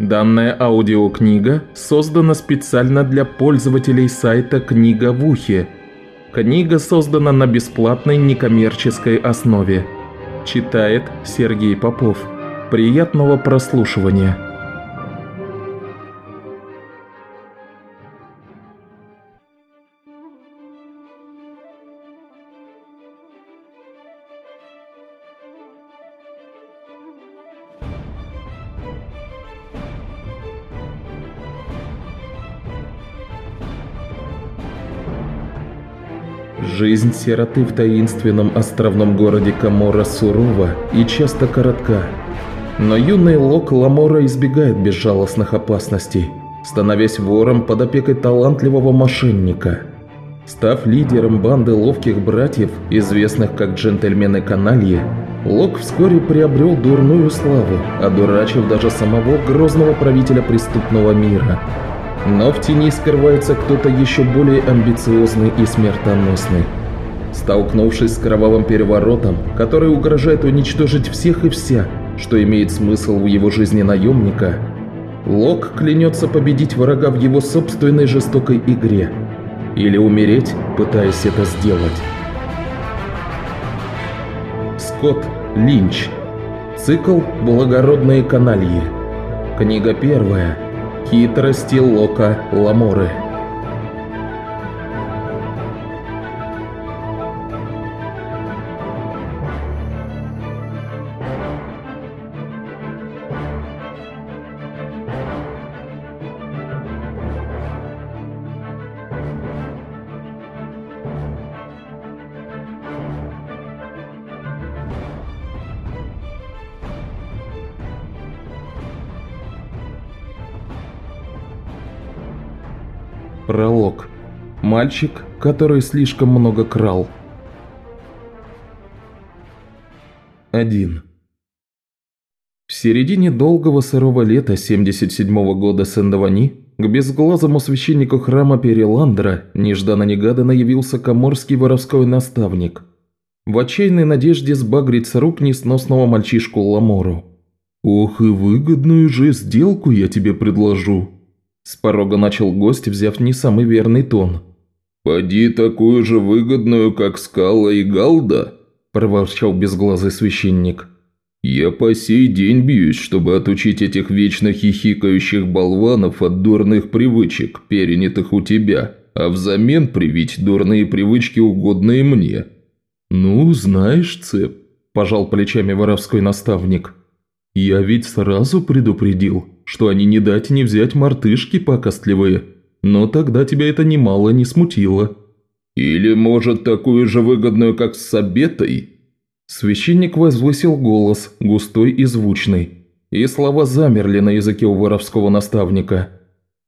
Данная аудиокнига создана специально для пользователей сайта «Книга в ухе». Книга создана на бесплатной некоммерческой основе. Читает Сергей Попов. Приятного прослушивания. Жизнь сироты в таинственном островном городе Камора сурова и часто коротка. Но юный Лок Ламора избегает безжалостных опасностей, становясь вором под опекой талантливого мошенника. Став лидером банды ловких братьев, известных как джентльмены канальи, Лок вскоре приобрел дурную славу, одурачив даже самого грозного правителя преступного мира – но в тени скрывается кто-то еще более амбициозный и смертоносный. Столкнувшись с кровавым переворотом, который угрожает уничтожить всех и вся, что имеет смысл в его жизни наемника, Лок клянется победить врага в его собственной жестокой игре. Или умереть, пытаясь это сделать. Скотт Линч. Цикл «Благородные канальи». Книга первая – Хитрости Лока Ламоры. Мальчик, который слишком много крал. 1. В середине долгого сырого лета 77 -го года Сен-Давани к безглазому священнику храма Переландра нежданно-негаданно явился коморский воровской наставник. В отчаянной надежде сбагрить с рук несносного мальчишку Ламору. «Ох и выгодную же сделку я тебе предложу», с порога начал гость, взяв не самый верный тон. «Поди такую же выгодную, как Скала и Галда?» – проворчал безглазый священник. «Я по сей день бьюсь, чтобы отучить этих вечно хихикающих болванов от дурных привычек, перенятых у тебя, а взамен привить дурные привычки, угодные мне». «Ну, знаешь, Цеп», – пожал плечами воровской наставник. «Я ведь сразу предупредил, что они не дать не взять мартышки покостливые, но тогда тебя это немало не смутило». «Или, может, такую же выгодную, как с Сабетой?» Священник возвысил голос, густой и звучный, и слова замерли на языке у воровского наставника.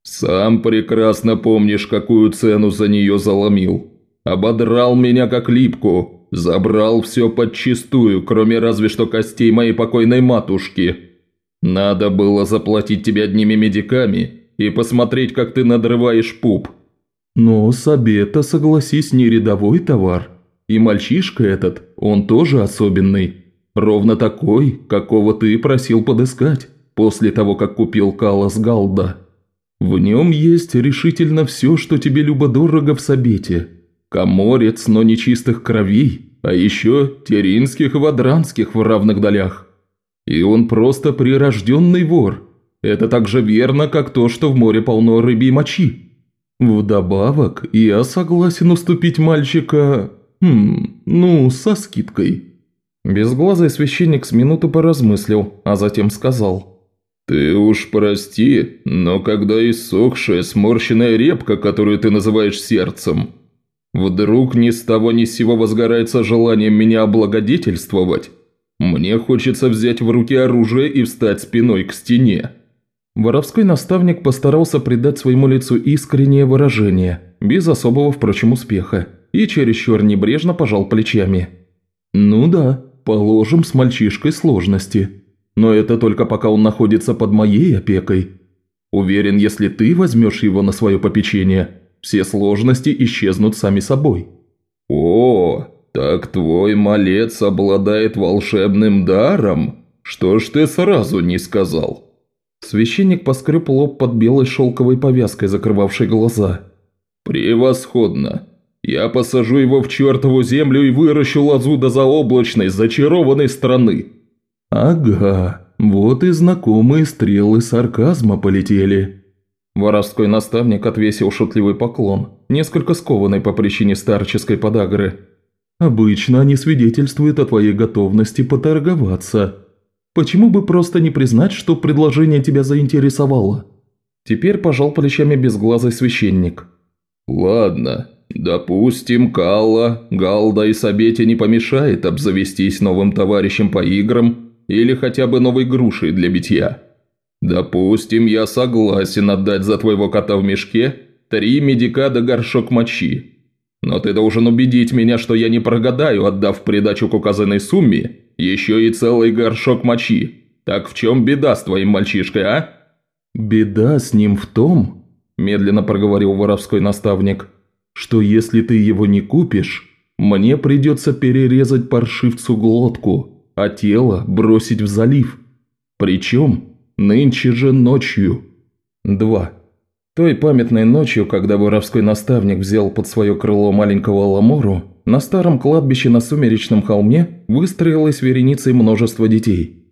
«Сам прекрасно помнишь, какую цену за нее заломил. Ободрал меня как липку, забрал все подчистую, кроме разве что костей моей покойной матушки». Надо было заплатить тебе одними медиками и посмотреть, как ты надрываешь пуп. Но Сабета, согласись, не рядовой товар. И мальчишка этот, он тоже особенный. Ровно такой, какого ты просил подыскать, после того, как купил Калас Галда. В нем есть решительно все, что тебе любо-дорого в Сабете. Коморец, но нечистых кровей, а еще теринских и вадранских в равных долях. И он просто прирожденный вор. Это так же верно, как то, что в море полно рыбьей мочи. Вдобавок, я согласен уступить мальчика... Хм, ну, со скидкой». Безглазый священник с минуту поразмыслил, а затем сказал. «Ты уж прости, но когда иссохшая сморщенная репка, которую ты называешь сердцем, вдруг ни с того ни с сего возгорается желанием меня облагодетельствовать, мне хочется взять в руки оружие и встать спиной к стене». Воровской наставник постарался придать своему лицу искреннее выражение, без особого, впрочем, успеха, и чересчур небрежно пожал плечами. «Ну да, положим с мальчишкой сложности. Но это только пока он находится под моей опекой. Уверен, если ты возьмешь его на свое попечение, все сложности исчезнут сами собой». «О, «Так твой малец обладает волшебным даром? Что ж ты сразу не сказал?» Священник поскреб лоб под белой шелковой повязкой, закрывавшей глаза. «Превосходно! Я посажу его в чертову землю и выращу лозу до заоблачной, зачарованной страны!» «Ага, вот и знакомые стрелы сарказма полетели». Воровской наставник отвесил шутливый поклон, несколько скованный по причине старческой подагры. «Обычно они свидетельствуют о твоей готовности поторговаться. Почему бы просто не признать, что предложение тебя заинтересовало?» Теперь пожал плечами безглазый священник. «Ладно, допустим, Калла, Галда и Сабете не помешает обзавестись новым товарищем по играм или хотя бы новой грушей для битья. Допустим, я согласен отдать за твоего кота в мешке три медика да горшок мочи. Но ты должен убедить меня, что я не прогадаю, отдав придачу к указанной сумме еще и целый горшок мочи. Так в чем беда с твоим мальчишкой, а?» «Беда с ним в том, медленно проговорил воровской наставник, что если ты его не купишь, мне придется перерезать паршивцу глотку, а тело бросить в залив. Причем нынче же ночью. 2. Той памятной ночью, когда воровской наставник взял под свое крыло маленького Ламору, на старом кладбище на Сумеречном холме выстроилась вереницей множество детей –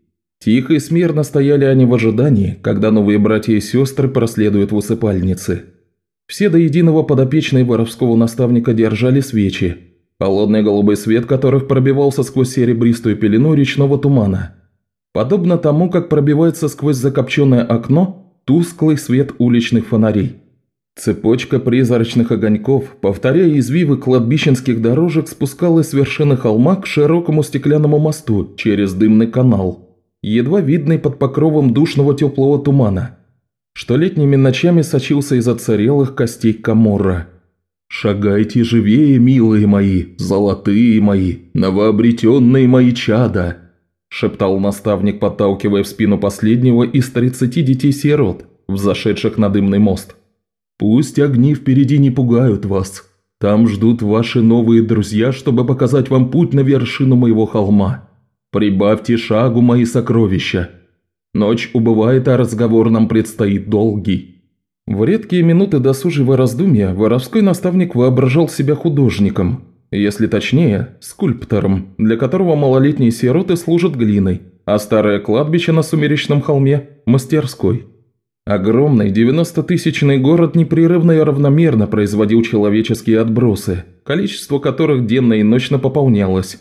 Тихо и смирно стояли они в ожидании, когда новые братья и сестры проследуют в усыпальнице. Все до единого подопечные воровского наставника держали свечи, холодный голубой свет которых пробивался сквозь серебристую пелену речного тумана. Подобно тому, как пробивается сквозь закопченное окно тусклый свет уличных фонарей. Цепочка призрачных огоньков, повторяя извивы кладбищенских дорожек, спускалась с вершины холма к широкому стеклянному мосту через дымный канал – едва видный под покровом душного теплого тумана, что летними ночами сочился из оцарелых костей Каморра. «Шагайте живее, милые мои, золотые мои, новообретенные мои чада!» – шептал наставник, подталкивая в спину последнего из тридцати детей-сирот, взошедших на дымный мост. «Пусть огни впереди не пугают вас. Там ждут ваши новые друзья, чтобы показать вам путь на вершину моего холма. Прибавьте шагу, мои сокровища. Ночь убывает, а разговор нам предстоит долгий». В редкие минуты досужего раздумья воровской наставник воображал себя художником, если точнее, скульптором, для которого малолетние сироты служат глиной, а старое кладбище на Сумеречном холме – мастерской. Огромный 90-тысячный город непрерывно и равномерно производил человеческие отбросы, количество которых денно и ночно пополнялось,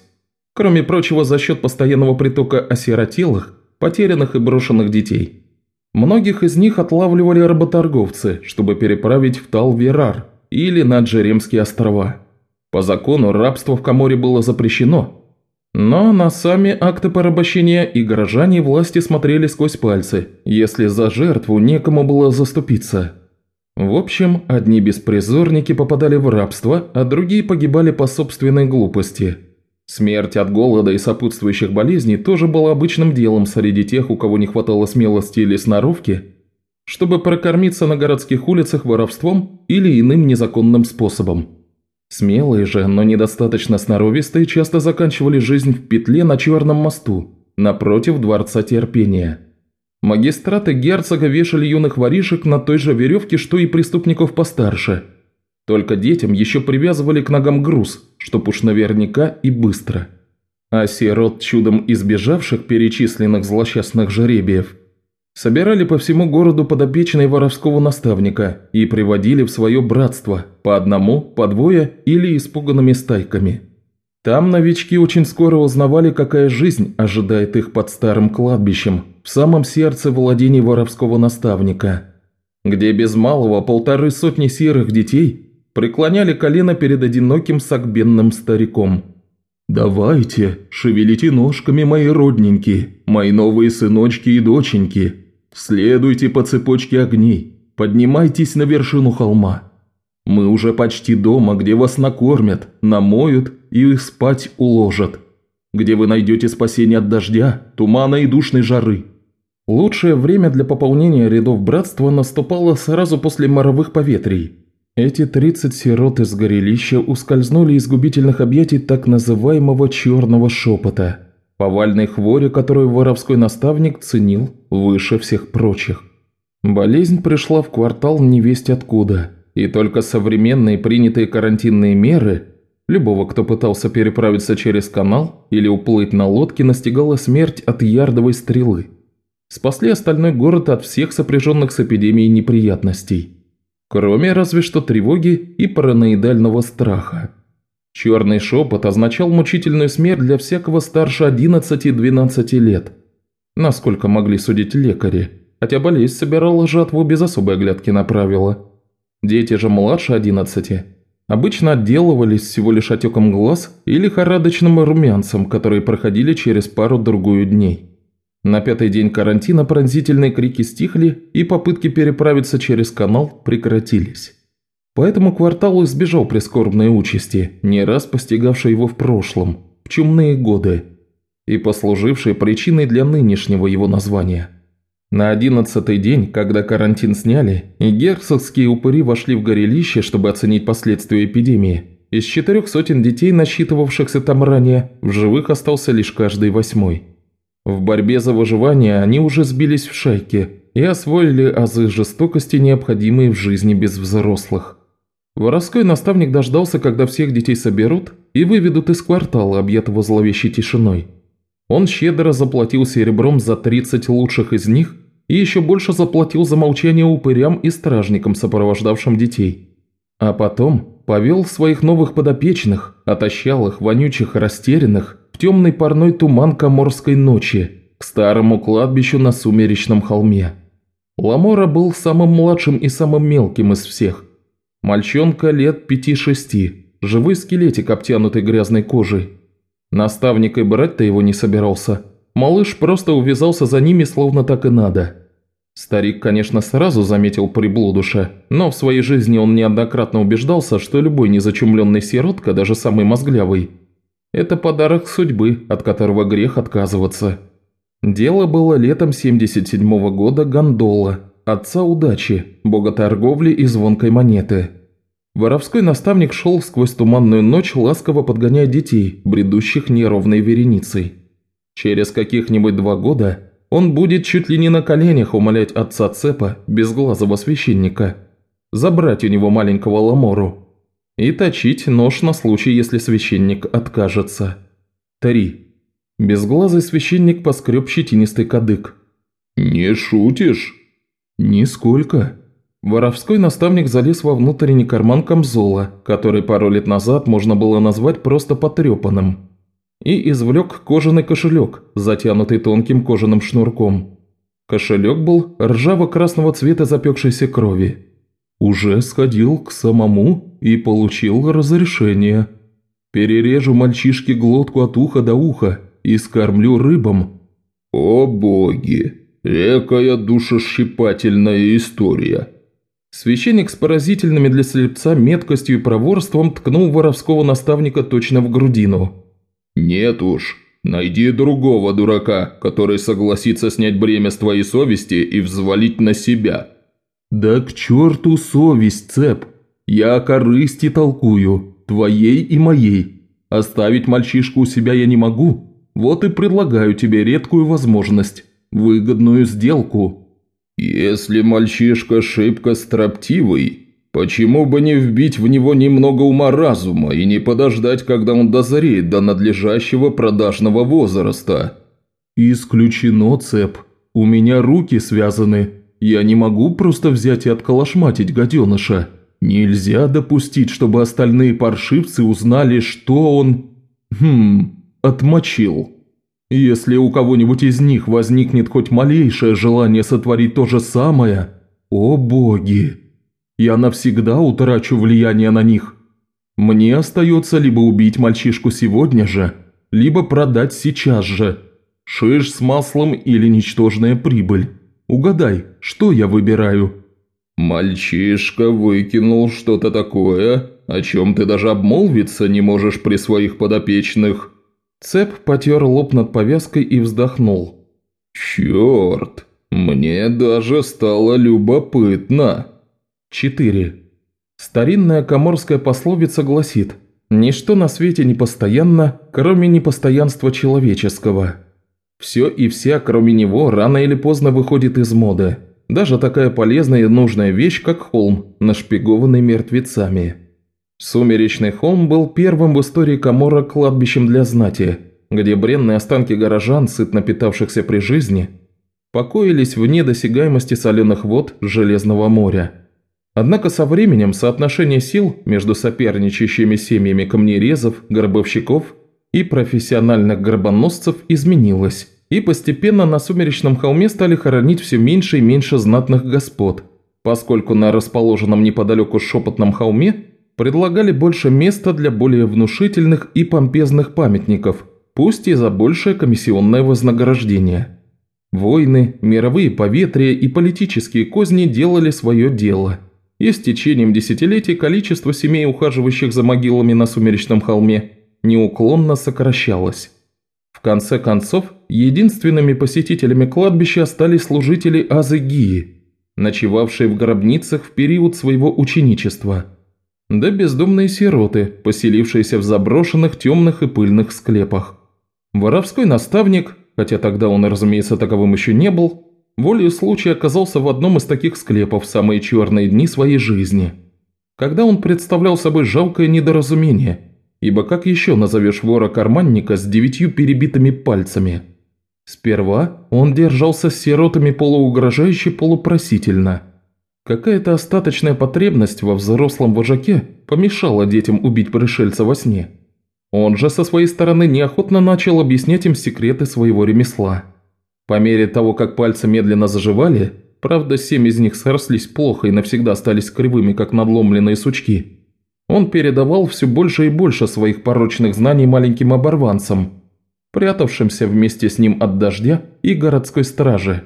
Кроме прочего, за счет постоянного притока осиротелых, потерянных и брошенных детей. Многих из них отлавливали работорговцы, чтобы переправить в Талверар или на Джеремские острова. По закону рабство в Каморе было запрещено, но на сами акты порабощения и горожане власти смотрели сквозь пальцы, если за жертву некому было заступиться. В общем, одни беспризорники попадали в рабство, а другие погибали по собственной глупости – Смерть от голода и сопутствующих болезней тоже была обычным делом среди тех, у кого не хватало смелости или сноровки, чтобы прокормиться на городских улицах воровством или иным незаконным способом. Смелые же, но недостаточно сноровистые часто заканчивали жизнь в петле на Черном мосту, напротив Дворца Терпения. Магистраты герцога вешали юных воришек на той же веревке, что и преступников постарше – только детям еще привязывали к ногам груз, чтоб уж наверняка и быстро. А сирот, чудом избежавших перечисленных злосчастных жеребиев, собирали по всему городу подопечные воровского наставника и приводили в свое братство по одному, по двое или испуганными стайками. Там новички очень скоро узнавали, какая жизнь ожидает их под старым кладбищем, в самом сердце владений воровского наставника, где без малого полторы сотни серых детей преклоняли колено перед одиноким сагбенным стариком. «Давайте, шевелите ножками, мои родненькие, мои новые сыночки и доченьки, следуйте по цепочке огней, поднимайтесь на вершину холма. Мы уже почти дома, где вас накормят, намоют и спать уложат, где вы найдете спасение от дождя, тумана и душной жары». Лучшее время для пополнения рядов братства наступало сразу после моровых поветрий – эти 30 сирот из горелища ускользнули из губительных объятий так называемого «черного шепота», повальной хвори, которую воровской наставник ценил выше всех прочих. Болезнь пришла в квартал невесть откуда, и только современные принятые карантинные меры любого, кто пытался переправиться через канал или уплыть на лодке, настигала смерть от ярдовой стрелы. Спасли остальной город от всех сопряженных с эпидемией неприятностей. Кроме разве что тревоги и параноидального страха. Черный шепот означал мучительную смерть для всякого старше 11-12 лет. Насколько могли судить лекари, хотя болезнь собирала жатву без особой оглядки на правила. Дети же младше 11 обычно отделывались всего лишь отеком глаз и лихорадочным румянцем, которые проходили через пару-другую дней. На пятый день карантина пронзительные крики стихли и попытки переправиться через канал прекратились. Поэтому квартал избежал прискорбной участи, не раз постигавшей его в прошлом, в чумные годы, и послужившей причиной для нынешнего его названия. На одиннадцатый день, когда карантин сняли, и герцогские упыри вошли в горелище, чтобы оценить последствия эпидемии, из четырех сотен детей, насчитывавшихся там ранее, в живых остался лишь каждый восьмой. В борьбе за выживание они уже сбились в шайки и освоили азы жестокости, необходимые в жизни без взрослых. Воровской наставник дождался, когда всех детей соберут и выведут из квартала, объятого зловещей тишиной. Он щедро заплатил серебром за 30 лучших из них и еще больше заплатил за молчание упырям и стражникам, сопровождавшим детей. А потом повел своих новых подопечных, отощал их, вонючих, растерянных, в темный парной туман коморской ночи, к старому кладбищу на сумеречном холме. Ламора был самым младшим и самым мелким из всех, Мальчонка лет пяти-шести, живой скелетик, обтянутый грязной кожей. Наставник и брать-то его не собирался. Малыш просто увязался за ними, словно так и надо. Старик, конечно, сразу заметил приблудуша, но в своей жизни он неоднократно убеждался, что любой незачумленный сиротка, даже самый мозглявый, это подарок судьбы, от которого грех отказываться. Дело было летом 77 -го года гондола, отца удачи, бога торговли и звонкой монеты. Воровской наставник шел сквозь туманную ночь, ласково подгоняя детей, бредущих неровной вереницей. Через каких-нибудь два года он будет чуть ли не на коленях умолять отца Цепа, безглазого священника, забрать у него маленького ламору и точить нож на случай, если священник откажется. 3. Безглазый священник поскреб щетинистый кадык. «Не шутишь?» «Нисколько». Воровской наставник залез во внутренний карман камзола, который пару лет назад можно было назвать просто потрепанным, и извлек кожаный кошелек, затянутый тонким кожаным шнурком. Кошелек был ржаво-красного цвета запекшейся крови. Уже сходил к самому и получил разрешение. Перережу мальчишке глотку от уха до уха и скормлю рыбам. «О боги!» Экая душещипательная история. Священник с поразительными для слепца меткостью и проворством ткнул воровского наставника точно в грудину. «Нет уж, найди другого дурака, который согласится снять бремя с твоей совести и взвалить на себя». «Да к черту совесть, цеп! Я о корысти толкую, твоей и моей. Оставить мальчишку у себя я не могу, вот и предлагаю тебе редкую возможность выгодную сделку. Если мальчишка шибко строптивый, почему бы не вбить в него немного ума-разума и не подождать, когда он дозреет до надлежащего продажного возраста? Исключено, цеп. У меня руки связаны. Я не могу просто взять и отколошматить гаденыша. Нельзя допустить, чтобы остальные паршивцы узнали, что он... Хм... отмочил. Если у кого-нибудь из них возникнет хоть малейшее желание сотворить то же самое, о боги, я навсегда утрачу влияние на них. Мне остается либо убить мальчишку сегодня же, либо продать сейчас же. Шиш с маслом или ничтожная прибыль. Угадай, что я выбираю?» «Мальчишка выкинул что-то такое, о чем ты даже обмолвиться не можешь при своих подопечных», Цеп потер лоб над повязкой и вздохнул. «Черт, мне даже стало любопытно». 4. Старинная коморская пословица гласит «Ничто на свете не постоянно, кроме непостоянства человеческого». Все и вся, кроме него, рано или поздно выходит из моды. даже такая полезная и нужная вещь, как холм, нашпигованный мертвецами. Сумеречный холм был первым в истории Камора кладбищем для знати, где бренные останки горожан, сытно питавшихся при жизни, покоились вне досягаемости соленых вод Железного моря. Однако со временем соотношение сил между соперничающими семьями камнерезов, гробовщиков и профессиональных гробоносцев изменилось, и постепенно на Сумеречном холме стали хоронить все меньше и меньше знатных господ, поскольку на расположенном неподалеку шепотном холме предлагали больше места для более внушительных и помпезных памятников, пусть и за большее комиссионное вознаграждение. Войны, мировые поветрия и политические козни делали свое дело – и с течением десятилетий количество семей, ухаживающих за могилами на Сумеречном холме, неуклонно сокращалось. В конце концов, единственными посетителями кладбища стали служители Азыгии, ночевавшие в гробницах в период своего ученичества, да бездомные сироты, поселившиеся в заброшенных темных и пыльных склепах. Воровской наставник, хотя тогда он, разумеется, таковым еще не был, волею случая оказался в одном из таких склепов в самые черные дни своей жизни, когда он представлял собой жалкое недоразумение, ибо как еще назовешь вора-карманника с девятью перебитыми пальцами? Сперва он держался с сиротами полуугрожающе полупросительно. Какая-то остаточная потребность во взрослом вожаке помешала детям убить пришельца во сне. Он же со своей стороны неохотно начал объяснять им секреты своего ремесла – по мере того, как пальцы медленно заживали, правда, семь из них срослись плохо и навсегда остались кривыми, как надломленные сучки, он передавал все больше и больше своих порочных знаний маленьким оборванцам, прятавшимся вместе с ним от дождя и городской стражи.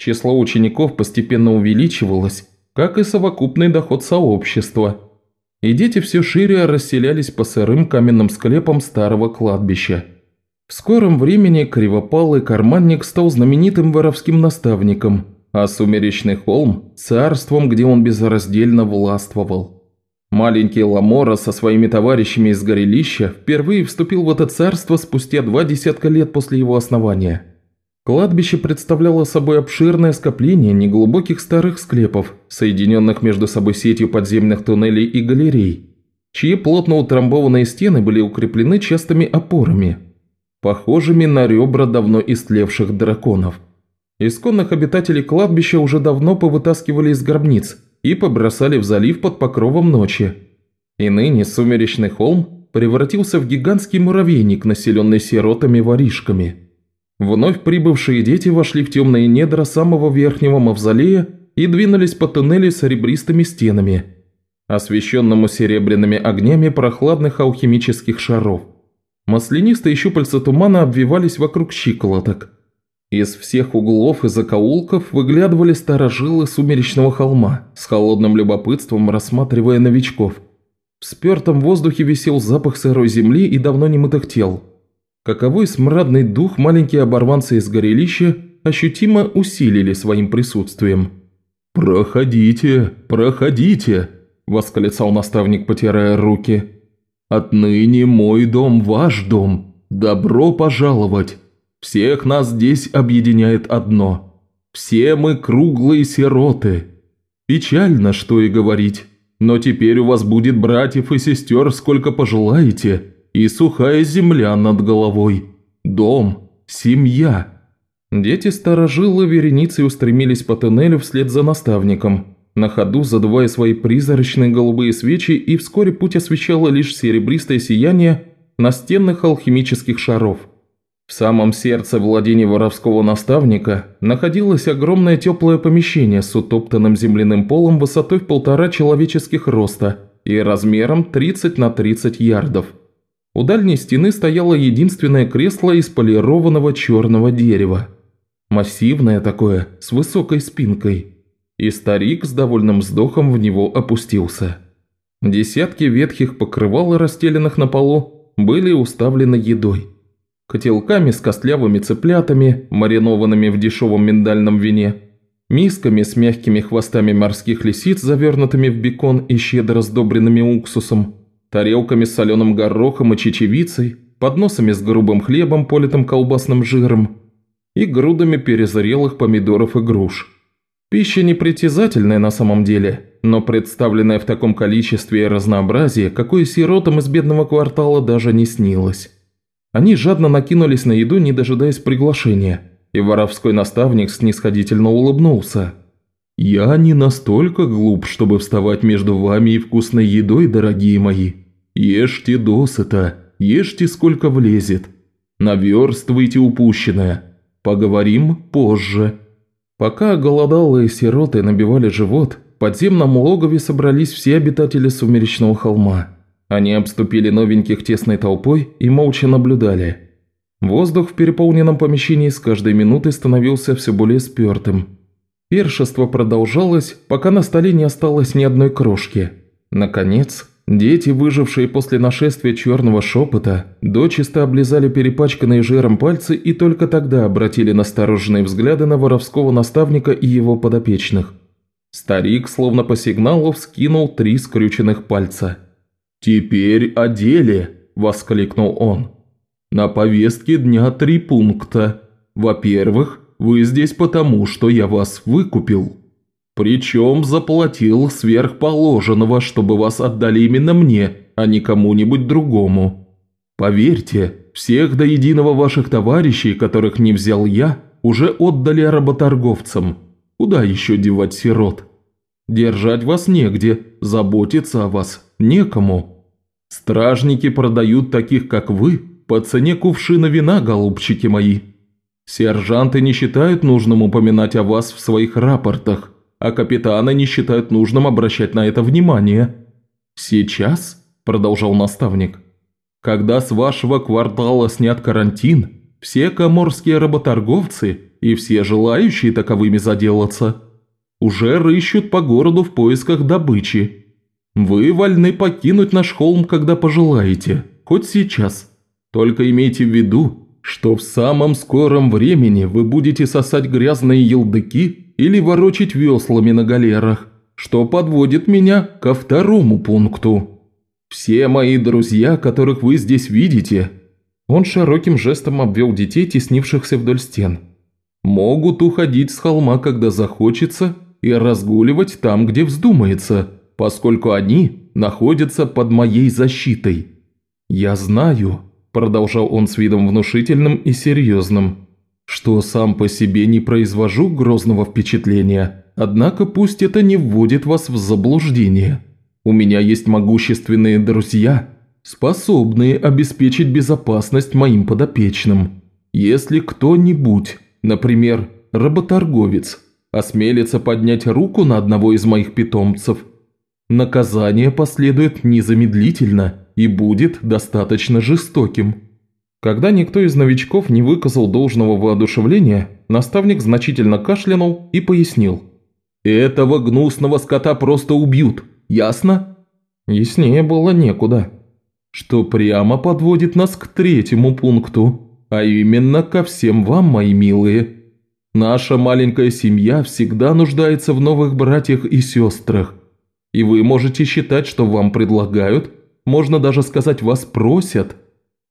Число учеников постепенно увеличивалось, как и совокупный доход сообщества, и дети все шире расселялись по сырым каменным склепам старого кладбища. В скором времени кривопалый карманник стал знаменитым воровским наставником, а Сумеречный холм – царством, где он безраздельно властвовал. Маленький Ламора со своими товарищами из горелища впервые вступил в это царство спустя два десятка лет после его основания. Кладбище представляло собой обширное скопление неглубоких старых склепов, соединенных между собой сетью подземных туннелей и галерей, чьи плотно утрамбованные стены были укреплены частыми опорами – похожими на ребра давно истлевших драконов. Исконных обитателей кладбища уже давно повытаскивали из гробниц и побросали в залив под покровом ночи. И ныне сумеречный холм превратился в гигантский муравейник, населенный сиротами-воришками. Вновь прибывшие дети вошли в темные недра самого верхнего мавзолея и двинулись по туннелю с ребристыми стенами, освещенному серебряными огнями прохладных алхимических шаров. Маслянистые щупальца тумана обвивались вокруг щиколоток. Из всех углов и закоулков выглядывали старожилы сумеречного холма, с холодным любопытством рассматривая новичков. В спертом воздухе висел запах сырой земли и давно немытых тел. Каковой смрадный дух маленькие оборванцы из горелища ощутимо усилили своим присутствием. «Проходите, проходите!» – восклицал наставник, потирая руки. Отныне мой дом ваш дом. Добро пожаловать. Всех нас здесь объединяет одно. Все мы круглые сироты. Печально, что и говорить. Но теперь у вас будет братьев и сестер сколько пожелаете, и сухая земля над головой. Дом, семья. Дети сторожилы вереницей устремились по туннелю вслед за наставником, на ходу задувая свои призрачные голубые свечи, и вскоре путь освещало лишь серебристое сияние настенных алхимических шаров. В самом сердце владения воровского наставника находилось огромное теплое помещение с утоптанным земляным полом высотой в полтора человеческих роста и размером 30 на 30 ярдов. У дальней стены стояло единственное кресло из полированного черного дерева. Массивное такое, с высокой спинкой и старик с довольным вздохом в него опустился. Десятки ветхих покрывал, расстеленных на полу, были уставлены едой. Котелками с костлявыми цыплятами, маринованными в дешевом миндальном вине, мисками с мягкими хвостами морских лисиц, завернутыми в бекон и щедро сдобренными уксусом, тарелками с соленым горохом и чечевицей, подносами с грубым хлебом, политым колбасным жиром и грудами перезрелых помидоров и груш. Пища непритязательная на самом деле, но представленная в таком количестве и разнообразии, какое сиротам из бедного квартала даже не снилось. Они жадно накинулись на еду, не дожидаясь приглашения, и воровской наставник снисходительно улыбнулся. «Я не настолько глуп, чтобы вставать между вами и вкусной едой, дорогие мои. Ешьте досыта, ешьте сколько влезет. Наверстывайте упущенное. Поговорим позже». Пока голодалые сироты набивали живот, в подземном логове собрались все обитатели Сумеречного холма. Они обступили новеньких тесной толпой и молча наблюдали. Воздух в переполненном помещении с каждой минутой становился все более спертым. Першество продолжалось, пока на столе не осталось ни одной крошки. Наконец, Дети, выжившие после нашествия черного шепота, дочисто облизали перепачканные жиром пальцы и только тогда обратили настороженные взгляды на воровского наставника и его подопечных. Старик, словно по сигналу, вскинул три скрюченных пальца. «Теперь о деле!» – воскликнул он. «На повестке дня три пункта. Во-первых, вы здесь потому, что я вас выкупил». Причем заплатил сверхположенного, чтобы вас отдали именно мне, а не кому-нибудь другому. Поверьте, всех до единого ваших товарищей, которых не взял я, уже отдали работорговцам. Куда еще девать сирот? Держать вас негде, заботиться о вас некому. Стражники продают таких, как вы, по цене кувшина вина, голубчики мои. Сержанты не считают нужным упоминать о вас в своих рапортах, а капитаны не считают нужным обращать на это внимание. Сейчас, продолжал наставник, когда с вашего квартала снят карантин, все коморские работорговцы и все желающие таковыми заделаться уже рыщут по городу в поисках добычи. Вы вольны покинуть наш холм, когда пожелаете, хоть сейчас. Только имейте в виду, что в самом скором времени вы будете сосать грязные елдыки или ворочить веслами на галерах, что подводит меня ко второму пункту. Все мои друзья, которых вы здесь видите, он широким жестом обвел детей, теснившихся вдоль стен, могут уходить с холма, когда захочется, и разгуливать там, где вздумается, поскольку они находятся под моей защитой. Я знаю, продолжал он с видом внушительным и серьезным, что сам по себе не произвожу грозного впечатления, однако пусть это не вводит вас в заблуждение. У меня есть могущественные друзья, способные обеспечить безопасность моим подопечным. Если кто-нибудь, например, работорговец, осмелится поднять руку на одного из моих питомцев, наказание последует незамедлительно и будет достаточно жестоким. Когда никто из новичков не выказал должного воодушевления, наставник значительно кашлянул и пояснил. «Этого гнусного скота просто убьют, ясно?» Яснее было некуда. Что прямо подводит нас к третьему пункту, а именно ко всем вам, мои милые. Наша маленькая семья всегда нуждается в новых братьях и сестрах. И вы можете считать, что вам предлагают, можно даже сказать, вас просят –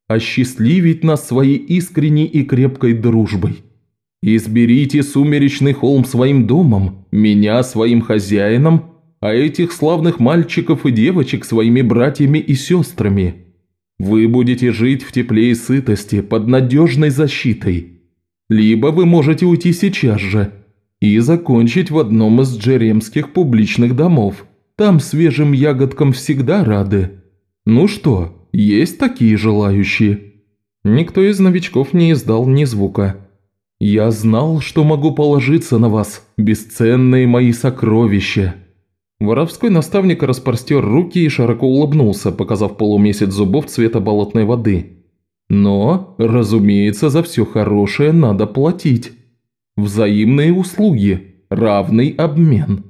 осчастливить нас своей искренней и крепкой дружбой. Изберите сумеречный холм своим домом, меня своим хозяином, а этих славных мальчиков и девочек своими братьями и сестрами. Вы будете жить в тепле и сытости под надежной защитой. Либо вы можете уйти сейчас же и закончить в одном из джеремских публичных домов. Там свежим ягодкам всегда рады. Ну что, есть такие желающие?» Никто из новичков не издал ни звука. «Я знал, что могу положиться на вас, бесценные мои сокровища». Воровской наставник распростер руки и широко улыбнулся, показав полумесяц зубов цвета болотной воды. «Но, разумеется, за все хорошее надо платить. Взаимные услуги, равный обмен.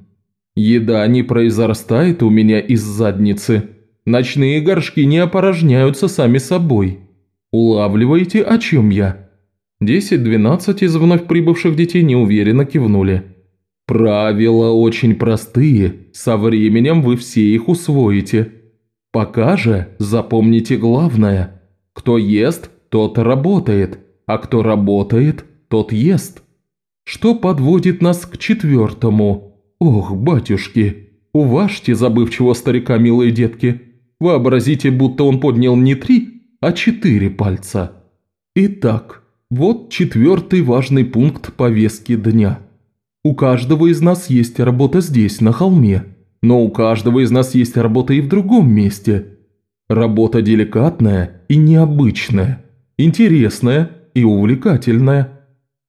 Еда не произрастает у меня из задницы». Ночные горшки не опорожняются сами собой. Улавливаете, о чем я?» Десять-двенадцать из вновь прибывших детей неуверенно кивнули. «Правила очень простые, со временем вы все их усвоите. Пока же запомните главное. Кто ест, тот работает, а кто работает, тот ест. Что подводит нас к четвертому? Ох, батюшки, уважьте забывчивого старика, милые детки. Вообразите, будто он поднял не три, а четыре пальца. Итак, вот четвертый важный пункт повестки дня. У каждого из нас есть работа здесь, на холме, но у каждого из нас есть работа и в другом месте. Работа деликатная и необычная, интересная и увлекательная.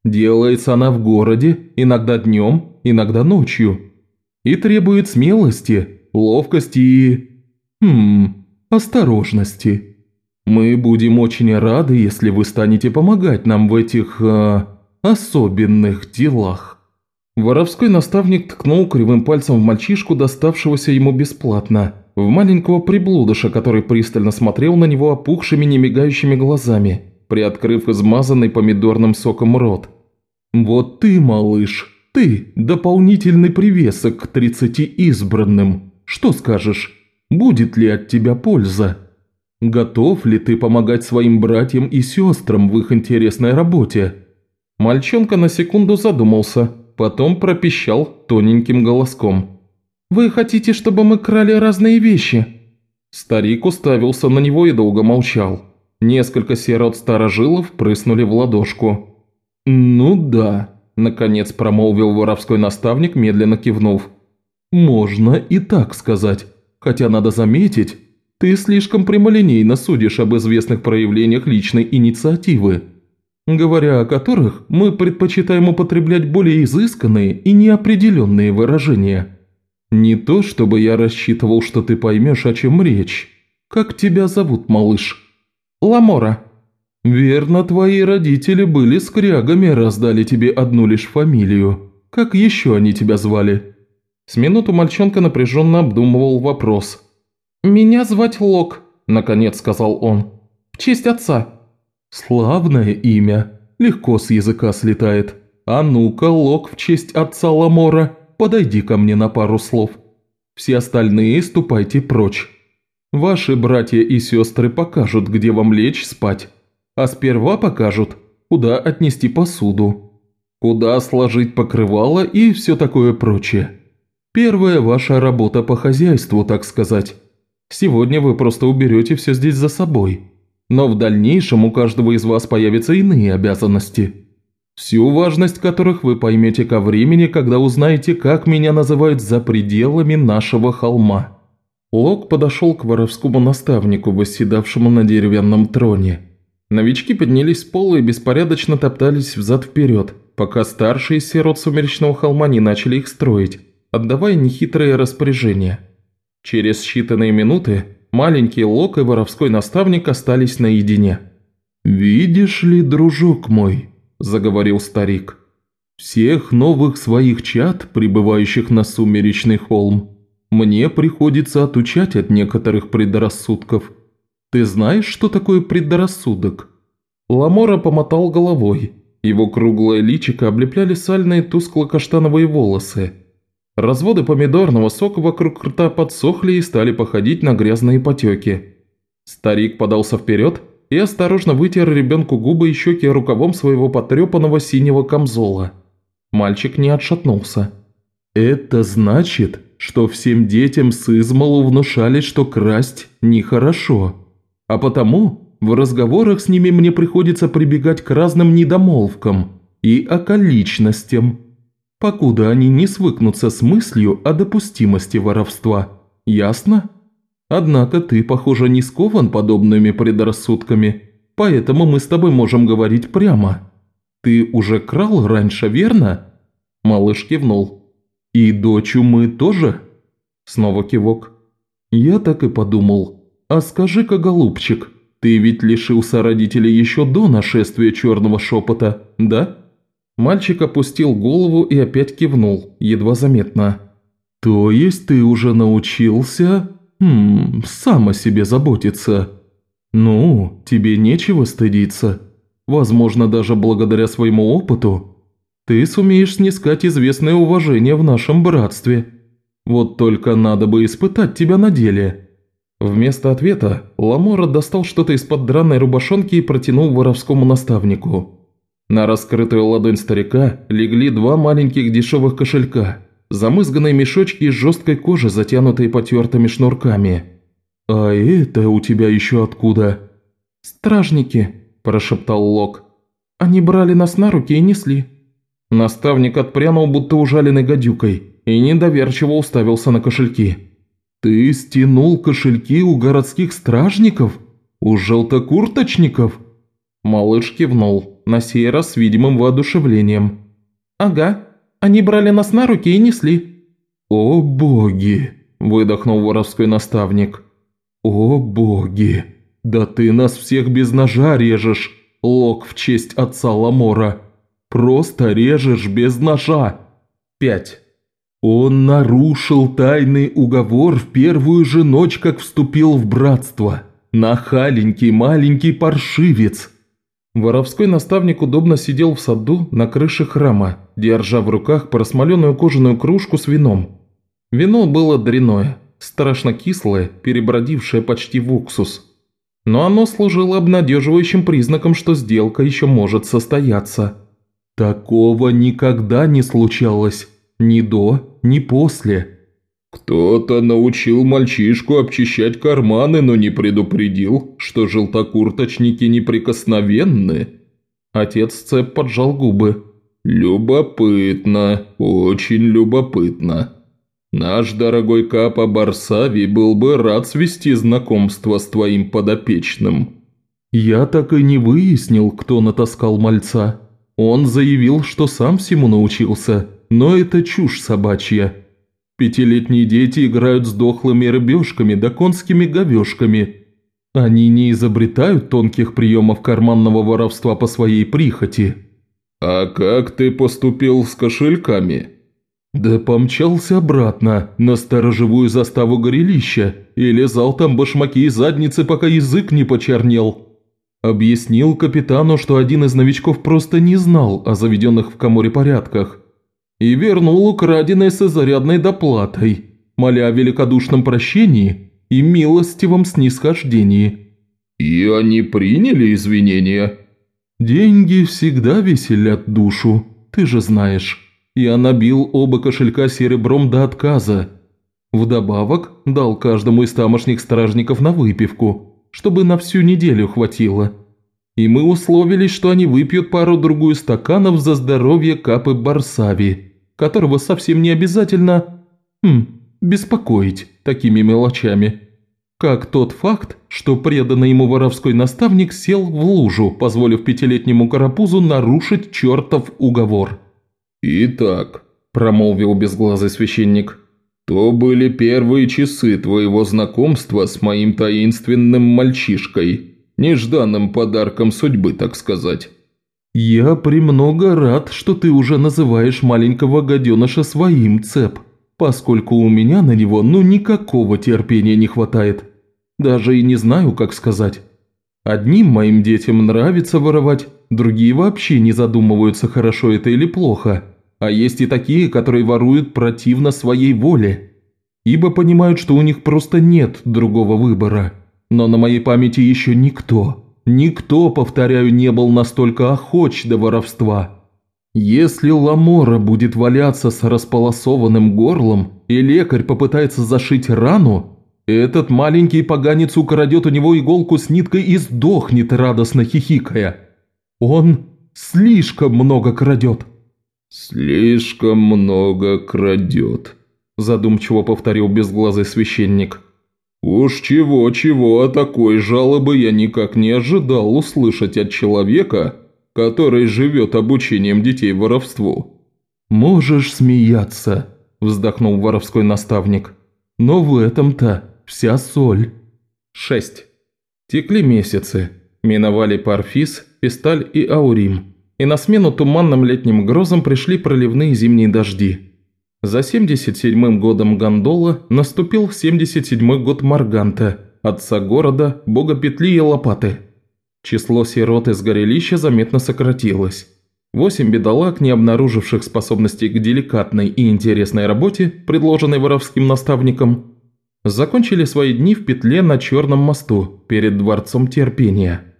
Делается она в городе, иногда днем, иногда ночью. И требует смелости, ловкости и... Хм, осторожности. Мы будем очень рады, если вы станете помогать нам в этих... Э, особенных делах». Воровской наставник ткнул кривым пальцем в мальчишку, доставшегося ему бесплатно, в маленького приблудыша, который пристально смотрел на него опухшими немигающими глазами, приоткрыв измазанный помидорным соком рот. «Вот ты, малыш, ты, дополнительный привесок к тридцати избранным. Что скажешь?» Будет ли от тебя польза? Готов ли ты помогать своим братьям и сестрам в их интересной работе?» Мальчонка на секунду задумался, потом пропищал тоненьким голоском. «Вы хотите, чтобы мы крали разные вещи?» Старик уставился на него и долго молчал. Несколько сирот-старожилов прыснули в ладошку. «Ну да», – наконец промолвил воровской наставник, медленно кивнув. «Можно и так сказать. Хотя, надо заметить, ты слишком прямолинейно судишь об известных проявлениях личной инициативы, говоря о которых мы предпочитаем употреблять более изысканные и неопределенные выражения. Не то, чтобы я рассчитывал, что ты поймешь, о чем речь. Как тебя зовут, малыш? Ламора. Верно, твои родители были скрягами, раздали тебе одну лишь фамилию. Как еще они тебя звали?» С минуту мальчонка напряженно обдумывал вопрос. «Меня звать Лок», – наконец сказал он. «В честь отца». «Славное имя. Легко с языка слетает. А ну-ка, Лок, в честь отца Ламора, подойди ко мне на пару слов. Все остальные ступайте прочь. Ваши братья и сестры покажут, где вам лечь спать. А сперва покажут, куда отнести посуду, куда сложить покрывало и все такое прочее». Первая ваша работа по хозяйству, так сказать. Сегодня вы просто уберете все здесь за собой. Но в дальнейшем у каждого из вас появятся иные обязанности, всю важность которых вы поймете ко времени, когда узнаете, как меня называют за пределами нашего холма». Лок подошел к воровскому наставнику, восседавшему на деревянном троне. Новички поднялись с пола и беспорядочно топтались взад-вперед, пока старшие сирот Сумеречного холма не начали их строить отдавая нехитрые распоряжения. Через считанные минуты маленький Лок и воровской наставник остались наедине. «Видишь ли, дружок мой», – заговорил старик, – «всех новых своих чад, прибывающих на сумеречный холм, мне приходится отучать от некоторых предрассудков. Ты знаешь, что такое предрассудок?» Ламора помотал головой. Его круглое личико облепляли сальные тускло-каштановые волосы – Разводы помидорного сока вокруг рта подсохли и стали походить на грязные потеки. Старик подался вперед и осторожно вытер ребенку губы и щеки рукавом своего потрепанного синего камзола. Мальчик не отшатнулся. «Это значит, что всем детям с измалу внушали, что красть нехорошо. А потому в разговорах с ними мне приходится прибегать к разным недомолвкам и околичностям» покуда они не свыкнутся с мыслью о допустимости воровства. Ясно? Однако ты, похоже, не скован подобными предрассудками, поэтому мы с тобой можем говорить прямо. Ты уже крал раньше, верно?» Малыш кивнул. «И дочу мы тоже?» Снова кивок. «Я так и подумал. А скажи-ка, голубчик, ты ведь лишился родителей еще до нашествия черного шепота, да?» Мальчик опустил голову и опять кивнул, едва заметно. «То есть ты уже научился, хм, сам о себе заботиться? Ну, тебе нечего стыдиться. Возможно, даже благодаря своему опыту ты сумеешь снискать известное уважение в нашем братстве. Вот только надо бы испытать тебя на деле». Вместо ответа Ламора достал что-то из-под драной рубашонки и протянул воровскому наставнику. На раскрытую ладонь старика легли два маленьких дешевых кошелька, замызганные мешочки из жесткой кожи, затянутые потертыми шнурками. «А это у тебя еще откуда?» «Стражники», – прошептал Лок. «Они брали нас на руки и несли». Наставник отпрянул, будто ужаленной гадюкой, и недоверчиво уставился на кошельки. «Ты стянул кошельки у городских стражников? У желтокурточников?» Малыш кивнул, на сей раз с видимым воодушевлением. «Ага, они брали нас на руки и несли». «О боги!» – выдохнул воровской наставник. «О боги! Да ты нас всех без ножа режешь, Лок в честь отца Ламора! Просто режешь без ножа!» «Пять». Он нарушил тайный уговор в первую же ночь, как вступил в братство. Нахаленький маленький паршивец. Воровской наставник удобно сидел в саду на крыше храма, держа в руках просмоленную кожаную кружку с вином. Вино было дряное, страшно кислое, перебродившее почти в уксус. Но оно служило обнадеживающим признаком, что сделка еще может состояться. Такого никогда не случалось. Ни до, ни после. «Кто-то научил мальчишку обчищать карманы, но не предупредил, что желтокурточники неприкосновенны». Отец Цеп поджал губы. «Любопытно, очень любопытно. Наш дорогой Капа Барсави был бы рад свести знакомство с твоим подопечным». «Я так и не выяснил, кто натаскал мальца. Он заявил, что сам всему научился, но это чушь собачья». Пятилетние дети играют с дохлыми рыбешками да конскими говешками. Они не изобретают тонких приемов карманного воровства по своей прихоти. «А как ты поступил с кошельками?» «Да помчался обратно, на сторожевую заставу горелища, и лизал там башмаки и задницы, пока язык не почернел». Объяснил капитану, что один из новичков просто не знал о заведенных в коморе порядках, и вернул украденное с изрядной доплатой, моля о великодушном прощении и милостивом снисхождении». «И они приняли извинения?» «Деньги всегда веселят душу, ты же знаешь. Я набил оба кошелька серебром до отказа. Вдобавок дал каждому из тамошних стражников на выпивку, чтобы на всю неделю хватило. И мы условились, что они выпьют пару-другую стаканов за здоровье Капы Барсави» которого совсем не обязательно... Хм, беспокоить такими мелочами. Как тот факт, что преданный ему воровской наставник сел в лужу, позволив пятилетнему карапузу нарушить чертов уговор. «Итак», – промолвил безглазый священник, – «то были первые часы твоего знакомства с моим таинственным мальчишкой, нежданным подарком судьбы, так сказать». «Я премного рад, что ты уже называешь маленького гаденыша своим, Цеп, поскольку у меня на него ну никакого терпения не хватает. Даже и не знаю, как сказать. Одним моим детям нравится воровать, другие вообще не задумываются, хорошо это или плохо. А есть и такие, которые воруют противно своей воле, ибо понимают, что у них просто нет другого выбора. Но на моей памяти еще никто, Никто, повторяю, не был настолько охоч до воровства. Если Ламора будет валяться с располосованным горлом, и лекарь попытается зашить рану, этот маленький поганец украдет у него иголку с ниткой и сдохнет, радостно хихикая. Он слишком много крадет. «Слишком много крадет», – задумчиво повторил безглазый священник. Уж чего-чего, а такой жалобы я никак не ожидал услышать от человека, который живет обучением детей воровству. «Можешь смеяться», – вздохнул воровской наставник. «Но в этом-то вся соль». 6. Текли месяцы. Миновали Парфис, Писталь и Аурим. И на смену туманным летним грозам пришли проливные зимние дожди. За 77-м годом Гондола наступил 77-й год Марганта, отца города, бога петли и лопаты. Число сирот из горелища заметно сократилось. Восемь бедолаг, не обнаруживших способностей к деликатной и интересной работе, предложенной воровским наставником, закончили свои дни в петле на Черном мосту перед Дворцом Терпения.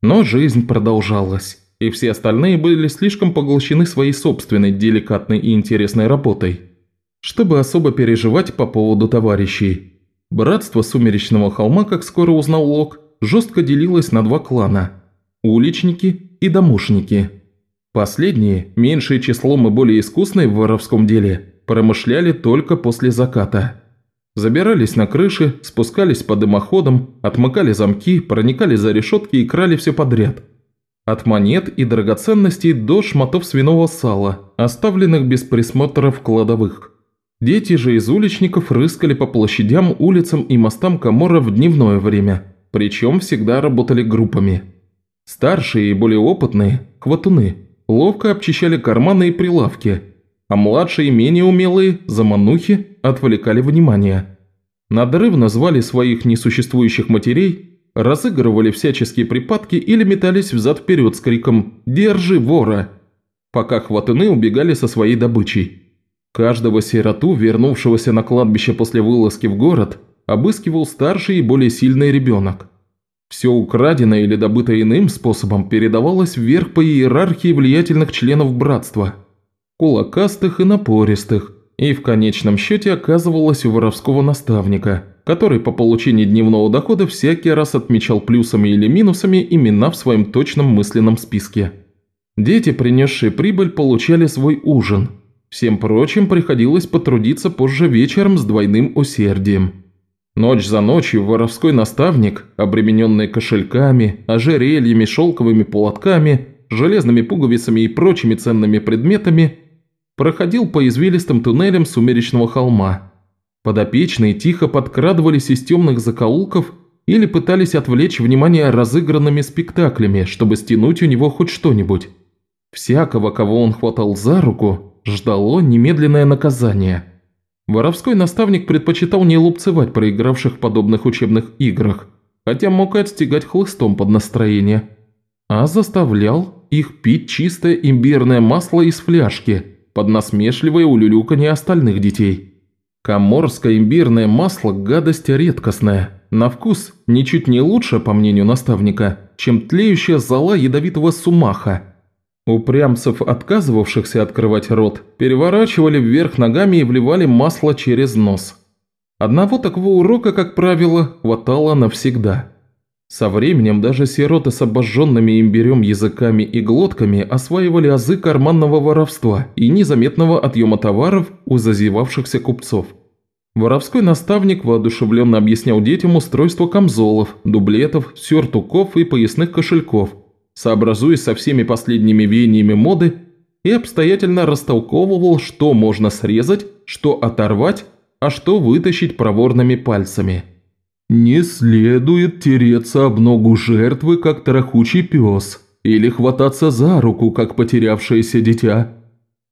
Но жизнь продолжалась. и все остальные были слишком поглощены своей собственной деликатной и интересной работой, чтобы особо переживать по поводу товарищей. Братство Сумеречного холма, как скоро узнал Лок, жестко делилось на два клана – уличники и домушники. Последние, меньшее числом и более искусные в воровском деле, промышляли только после заката. Забирались на крыши, спускались по дымоходам, отмыкали замки, проникали за решетки и крали все подряд. От монет и драгоценностей до шматов свиного сала, оставленных без присмотра в кладовых. Дети же из уличников рыскали по площадям, улицам и мостам Камора в дневное время, причем всегда работали группами. Старшие и более опытные, хватуны, ловко обчищали карманы и прилавки, а младшие, менее умелые, заманухи, отвлекали внимание. Надрывно звали своих несуществующих матерей, разыгрывали всяческие припадки или метались взад-вперед с криком «Держи вора!», пока хватуны убегали со своей добычей. Каждого сироту, вернувшегося на кладбище после вылазки в город, обыскивал старший и более сильный ребенок. Все украденное или добытое иным способом передавалось вверх по иерархии влиятельных членов братства, кулакастых и напористых, и в конечном счете оказывалось у воровского наставника, который по получении дневного дохода всякий раз отмечал плюсами или минусами имена в своем точном мысленном списке. Дети, принесшие прибыль, получали свой ужин. Всем прочим приходилось потрудиться позже вечером с двойным усердием. Ночь за ночью воровской наставник, обремененный кошельками, ожерельями, шелковыми полотками, железными пуговицами и прочими ценными предметами, проходил по извилистым туннелям сумеречного холма. Подопечные тихо подкрадывались из темных закоулков или пытались отвлечь внимание разыгранными спектаклями, чтобы стянуть у него хоть что-нибудь. Всякого, кого он хватал за руку, ждало немедленное наказание. Воровской наставник предпочитал не лупцевать проигравших в подобных учебных играх, хотя мог и отстегать хлыстом под настроение, а заставлял их пить чистое имбирное масло из фляжки – под насмешливое улюлюканье остальных детей. Коморское имбирное масло – гадость редкостная. На вкус ничуть не лучше, по мнению наставника, чем тлеющая зола ядовитого сумаха. Упрямцев, отказывавшихся открывать рот, переворачивали вверх ногами и вливали масло через нос. Одного такого урока, как правило, хватало навсегда. Со временем даже сироты с обожженными имбирем языками и глотками осваивали азы карманного воровства и незаметного отъема товаров у зазевавшихся купцов. Воровской наставник воодушевленно объяснял детям устройство камзолов, дублетов, сюртуков и поясных кошельков, сообразуясь со всеми последними веяниями моды и обстоятельно растолковывал, что можно срезать, что оторвать, а что вытащить проворными пальцами. Не следует тереться об ногу жертвы, как трахучий пес, или хвататься за руку, как потерявшееся дитя.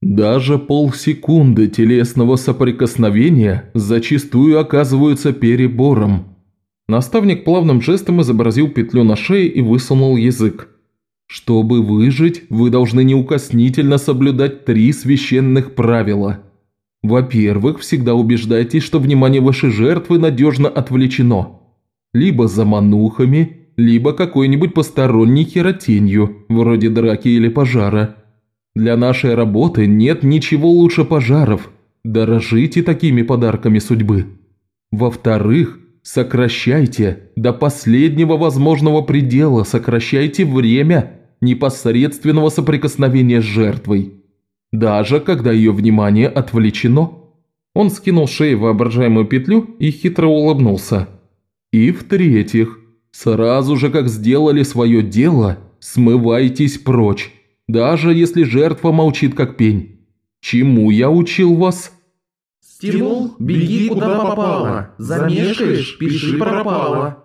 Даже полсекунды телесного соприкосновения зачастую оказываются перебором. Наставник плавным жестом изобразил петлю на шее и высунул язык. Чтобы выжить, вы должны неукоснительно соблюдать три священных правила – во-первых, всегда убеждайтесь, что внимание вашей жертвы надежно отвлечено. Либо заманухами, либо какой-нибудь посторонней херотенью, вроде драки или пожара. Для нашей работы нет ничего лучше пожаров. Дорожите такими подарками судьбы. Во-вторых, сокращайте до последнего возможного предела, сокращайте время непосредственного соприкосновения с жертвой даже когда ее внимание отвлечено. Он скинул шеи воображаемую петлю и хитро улыбнулся. И в-третьих, сразу же как сделали свое дело, смывайтесь прочь, даже если жертва молчит как пень. Чему я учил вас? Стимул, беги куда попало, замешкаешь, пиши пропало.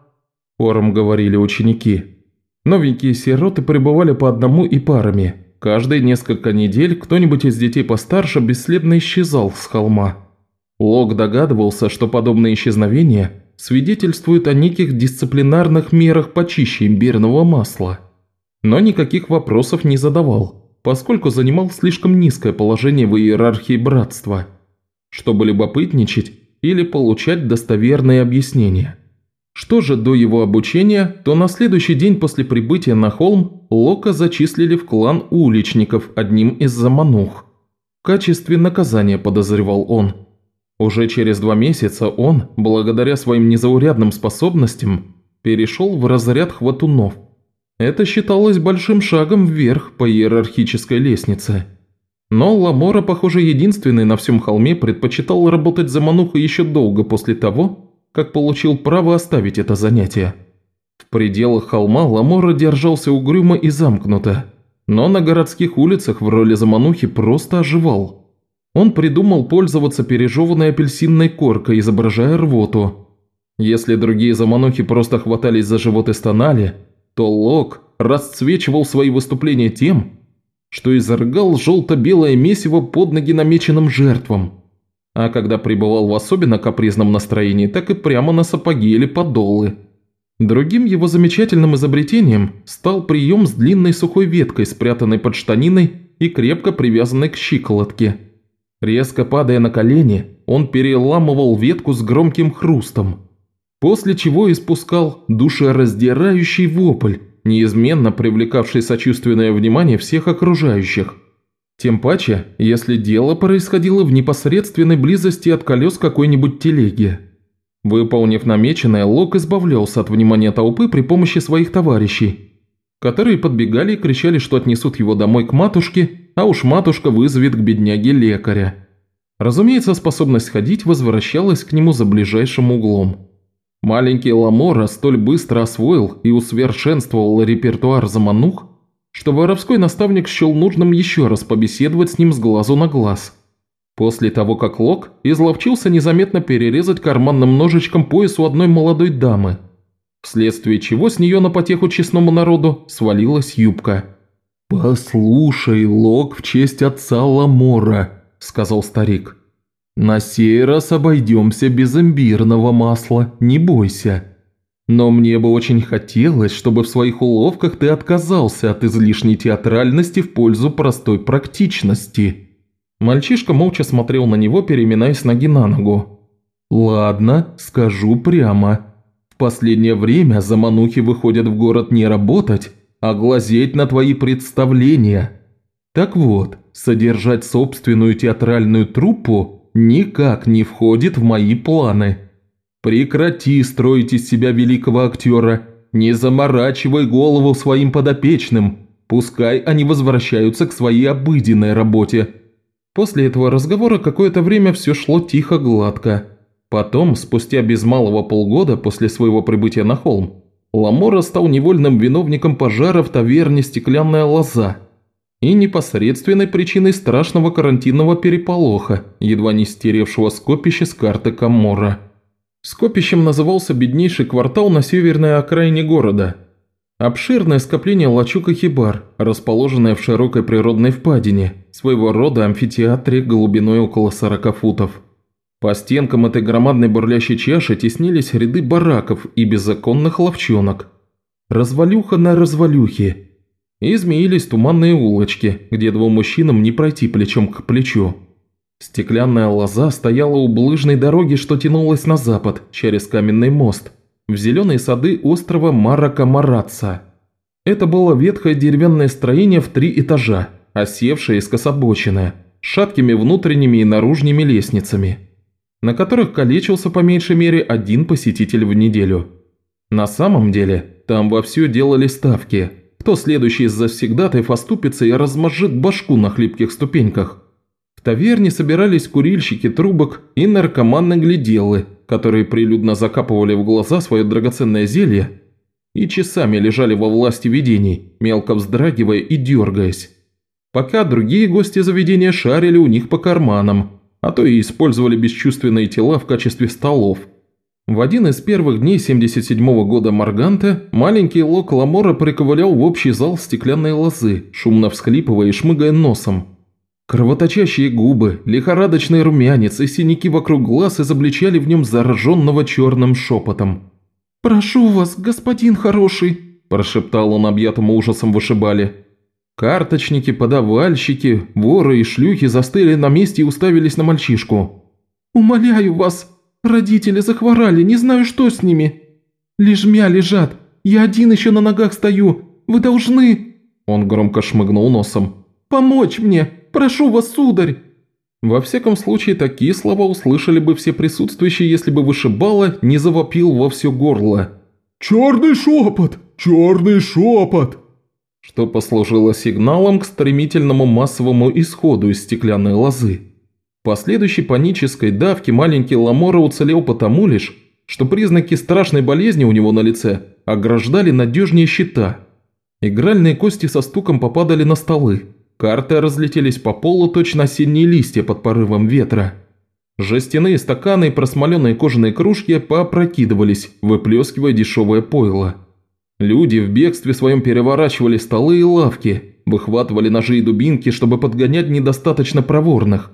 Хором говорили ученики. Новенькие сироты пребывали по одному и парами – Каждые несколько недель кто-нибудь из детей постарше бесследно исчезал с холма. Лок догадывался, что подобные исчезновения свидетельствуют о неких дисциплинарных мерах почище имбирного масла. Но никаких вопросов не задавал, поскольку занимал слишком низкое положение в иерархии братства, чтобы любопытничать или получать достоверные объяснения. Что же до его обучения, то на следующий день после прибытия на холм Лока зачислили в клан уличников одним из заманух. В качестве наказания подозревал он. Уже через два месяца он, благодаря своим незаурядным способностям, перешел в разряд хватунов. Это считалось большим шагом вверх по иерархической лестнице. Но Ламора, похоже, единственный на всем холме предпочитал работать за Мануха еще долго после того, как получил право оставить это занятие. В пределах холма Ламора держался угрюмо и замкнуто, но на городских улицах в роли заманухи просто оживал. Он придумал пользоваться пережеванной апельсинной коркой, изображая рвоту. Если другие заманухи просто хватались за живот и стонали, то Лок расцвечивал свои выступления тем, что изрыгал желто-белое месиво под ноги намеченным жертвам. А когда пребывал в особенно капризном настроении, так и прямо на сапоги или подолы. Другим его замечательным изобретением стал прием с длинной сухой веткой, спрятанной под штаниной и крепко привязанной к щиколотке. Резко падая на колени, он переламывал ветку с громким хрустом, после чего испускал душераздирающий вопль, неизменно привлекавший сочувственное внимание всех окружающих. Тем паче, если дело происходило в непосредственной близости от колес какой-нибудь телеги. Выполнив намеченное, Лок избавлялся от внимания толпы при помощи своих товарищей, которые подбегали и кричали, что отнесут его домой к матушке, а уж матушка вызовет к бедняге лекаря. Разумеется, способность ходить возвращалась к нему за ближайшим углом. Маленький Ламора столь быстро освоил и усовершенствовал репертуар заманух, что воровской наставник счел нужным еще раз побеседовать с ним с глазу на глаз. После того, как Лок изловчился незаметно перерезать карманным ножичком пояс у одной молодой дамы, вследствие чего с нее на потеху честному народу свалилась юбка. «Послушай, Лок в честь отца Ламора», – сказал старик. На сей раз обойдемся без имбирного масла, не бойся. Но мне бы очень хотелось, чтобы в своих уловках ты отказался от излишней театральности в пользу простой практичности». Мальчишка молча смотрел на него, переминаясь ноги на ногу. «Ладно, скажу прямо. В последнее время заманухи выходят в город не работать, а глазеть на твои представления. Так вот, содержать собственную театральную труппу – никак не входит в мои планы. Прекрати строить из себя великого актера, не заморачивай голову своим подопечным, пускай они возвращаются к своей обыденной работе». После этого разговора какое-то время все шло тихо-гладко. Потом, спустя без малого полгода после своего прибытия на холм, Ламора стал невольным виновником пожара в таверне «Стеклянная лоза», и непосредственной причиной страшного карантинного переполоха, едва не стеревшего скопище с карты Камора. Скопищем назывался беднейший квартал на северной окраине города. Обширное скопление лачуг и хибар, расположенное в широкой природной впадине, своего рода амфитеатре глубиной около 40 футов. По стенкам этой громадной бурлящей чаши теснились ряды бараков и беззаконных ловчонок. Развалюха на развалюхе – и змеились туманные улочки, где двум мужчинам не пройти плечом к плечу. Стеклянная лоза стояла у булыжной дороги, что тянулась на запад, через каменный мост, в зеленые сады острова Марака-Мараца. Это было ветхое деревянное строение в три этажа, осевшее и скособоченное, шаткими внутренними и наружными лестницами, на которых калечился по меньшей мере один посетитель в неделю. На самом деле, там вовсю делали ставки – кто следующий из завсегдатаев оступится и размажет башку на хлипких ступеньках? В таверне собирались курильщики трубок и наркоманы-гляделы, которые прилюдно закапывали в глаза свое драгоценное зелье и часами лежали во власти видений, мелко вздрагивая и дергаясь. Пока другие гости заведения шарили у них по карманам, а то и использовали бесчувственные тела в качестве столов – в один из первых дней 77-го года Марганта маленький Лок Ламора приковылял в общий зал стеклянной лозы, шумно всхлипывая и шмыгая носом. Кровоточащие губы, лихорадочный румянец и синяки вокруг глаз изобличали в нем зараженного черным шепотом. «Прошу вас, господин хороший», – прошептал он объятому ужасом вышибали. Карточники, подавальщики, воры и шлюхи застыли на месте и уставились на мальчишку. «Умоляю вас, Родители захворали, не знаю, что с ними. Лежмя лежат. Я один еще на ногах стою. Вы должны...» Он громко шмыгнул носом. «Помочь мне! Прошу вас, сударь!» Во всяком случае, такие слова услышали бы все присутствующие, если бы вышибала не завопил во все горло. «Черный шепот! Черный шепот!» Что послужило сигналом к стремительному массовому исходу из стеклянной лозы. Последующей панической давке маленький Ламора уцелел потому лишь, что признаки страшной болезни у него на лице ограждали надежнее щита. Игральные кости со стуком попадали на столы, Карты разлетелись по полу точно осенние листья под порывом ветра. Жестяные стаканы и просмоленные кожаные кружки попрокидывались, выплескивая дешевое пойло. Люди в бегстве своем переворачивали столы и лавки, выхватывали ножи и дубинки, чтобы подгонять недостаточно проворных.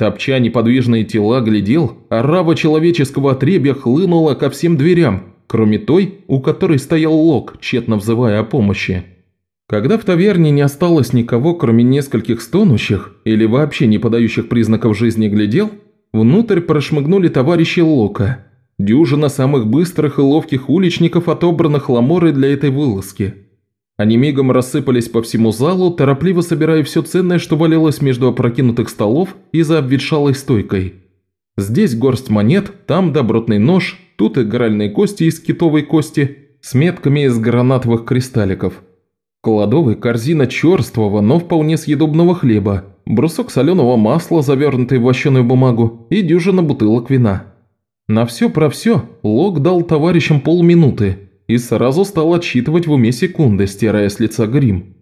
Топча неподвижные тела глядел, а рава человеческого отребья хлынула ко всем дверям, кроме той, у которой стоял Лок, тщетно взывая о помощи. Когда в таверне не осталось никого, кроме нескольких стонущих или вообще не подающих признаков жизни глядел, внутрь прошмыгнули товарищи Лока. Дюжина самых быстрых и ловких уличников, отобранных ламорой для этой вылазки. Они мигом рассыпались по всему залу, торопливо собирая все ценное, что валялось между опрокинутых столов и за обветшалой стойкой. Здесь горсть монет, там добротный нож, тут игральные кости из китовой кости с метками из гранатовых кристалликов – кладовой корзина черствого, но вполне съедобного хлеба, брусок соленого масла, завернутый в вощеную бумагу, и дюжина бутылок вина. На все про все Лок дал товарищам полминуты и сразу стал отсчитывать в уме секунды, стирая с лица грим.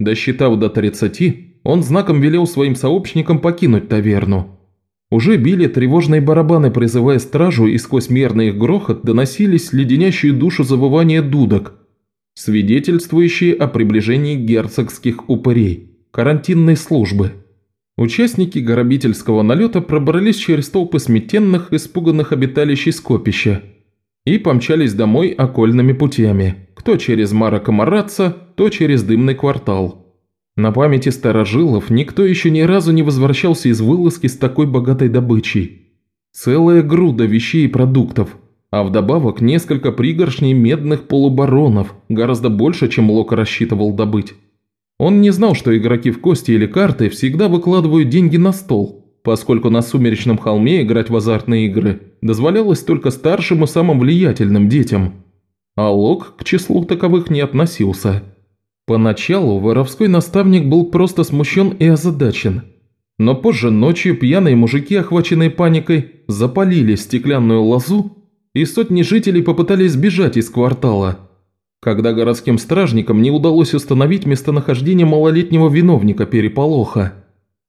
Досчитав до 30, он знаком велел своим сообщникам покинуть таверну. Уже били тревожные барабаны, призывая стражу, и сквозь мерный их грохот доносились леденящие душу завывания дудок – свидетельствующие о приближении герцогских упырей, карантинной службы. Участники грабительского налета пробрались через толпы сметенных, испуганных обиталищей скопища и помчались домой окольными путями, кто через Маракомараца, то через дымный квартал. На памяти старожилов никто еще ни разу не возвращался из вылазки с такой богатой добычей. Целая груда вещей и продуктов, а вдобавок несколько пригоршней медных полубаронов, гораздо больше, чем Лок рассчитывал добыть. Он не знал, что игроки в кости или карты всегда выкладывают деньги на стол, поскольку на Сумеречном холме играть в азартные игры дозволялось только старшим и самым влиятельным детям. А Лок к числу таковых не относился. Поначалу воровской наставник был просто смущен и озадачен. Но позже ночью пьяные мужики, охваченные паникой, запалили стеклянную лозу и сотни жителей попытались сбежать из квартала, когда городским стражникам не удалось установить местонахождение малолетнего виновника переполоха.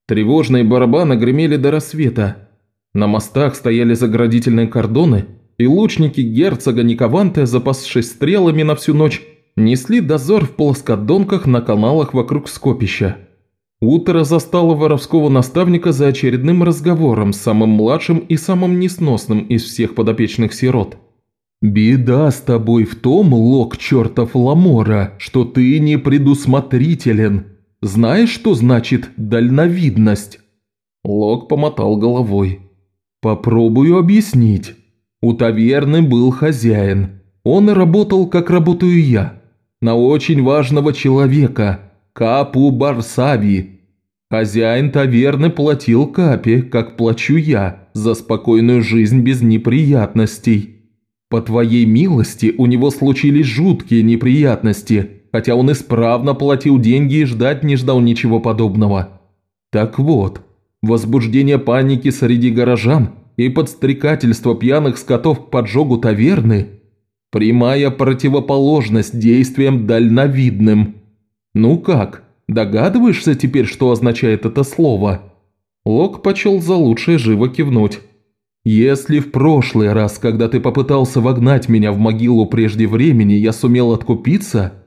Тревожные барабаны гремели до рассвета. На мостах стояли заградительные кордоны, и лучники герцога Никованте, запасшись стрелами на всю ночь, несли дозор в плоскодонках на каналах вокруг скопища. Утро застало воровского наставника за очередным разговором с самым младшим и самым несносным из всех подопечных сирот. «Беда с тобой в том, лок чертов Ламора, что ты не предусмотрителен. Знаешь, что значит дальновидность?» Лок помотал головой. «Попробую объяснить. У таверны был хозяин. Он работал, как работаю я. На очень важного человека, Капу Барсави, Хозяин таверны платил Капе, как плачу я, за спокойную жизнь без неприятностей. По твоей милости у него случились жуткие неприятности, хотя он исправно платил деньги и ждать не ждал ничего подобного. Так вот, возбуждение паники среди горожан и подстрекательство пьяных скотов к поджогу таверны – прямая противоположность действиям дальновидным. Ну как, Догадываешься теперь, что означает это слово?» Лок почел за лучшее живо кивнуть. «Если в прошлый раз, когда ты попытался вогнать меня в могилу прежде времени, я сумел откупиться,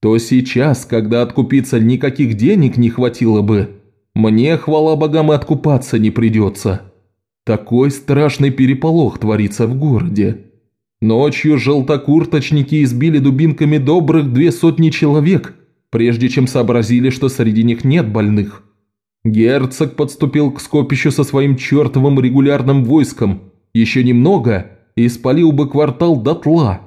то сейчас, когда откупиться никаких денег не хватило бы, мне, хвала богам, и откупаться не придется. Такой страшный переполох творится в городе. Ночью желтокурточники избили дубинками добрых две сотни человек, прежде чем сообразили, что среди них нет больных. Герцог подступил к скопищу со своим чертовым регулярным войском. Еще немного и спалил бы квартал дотла.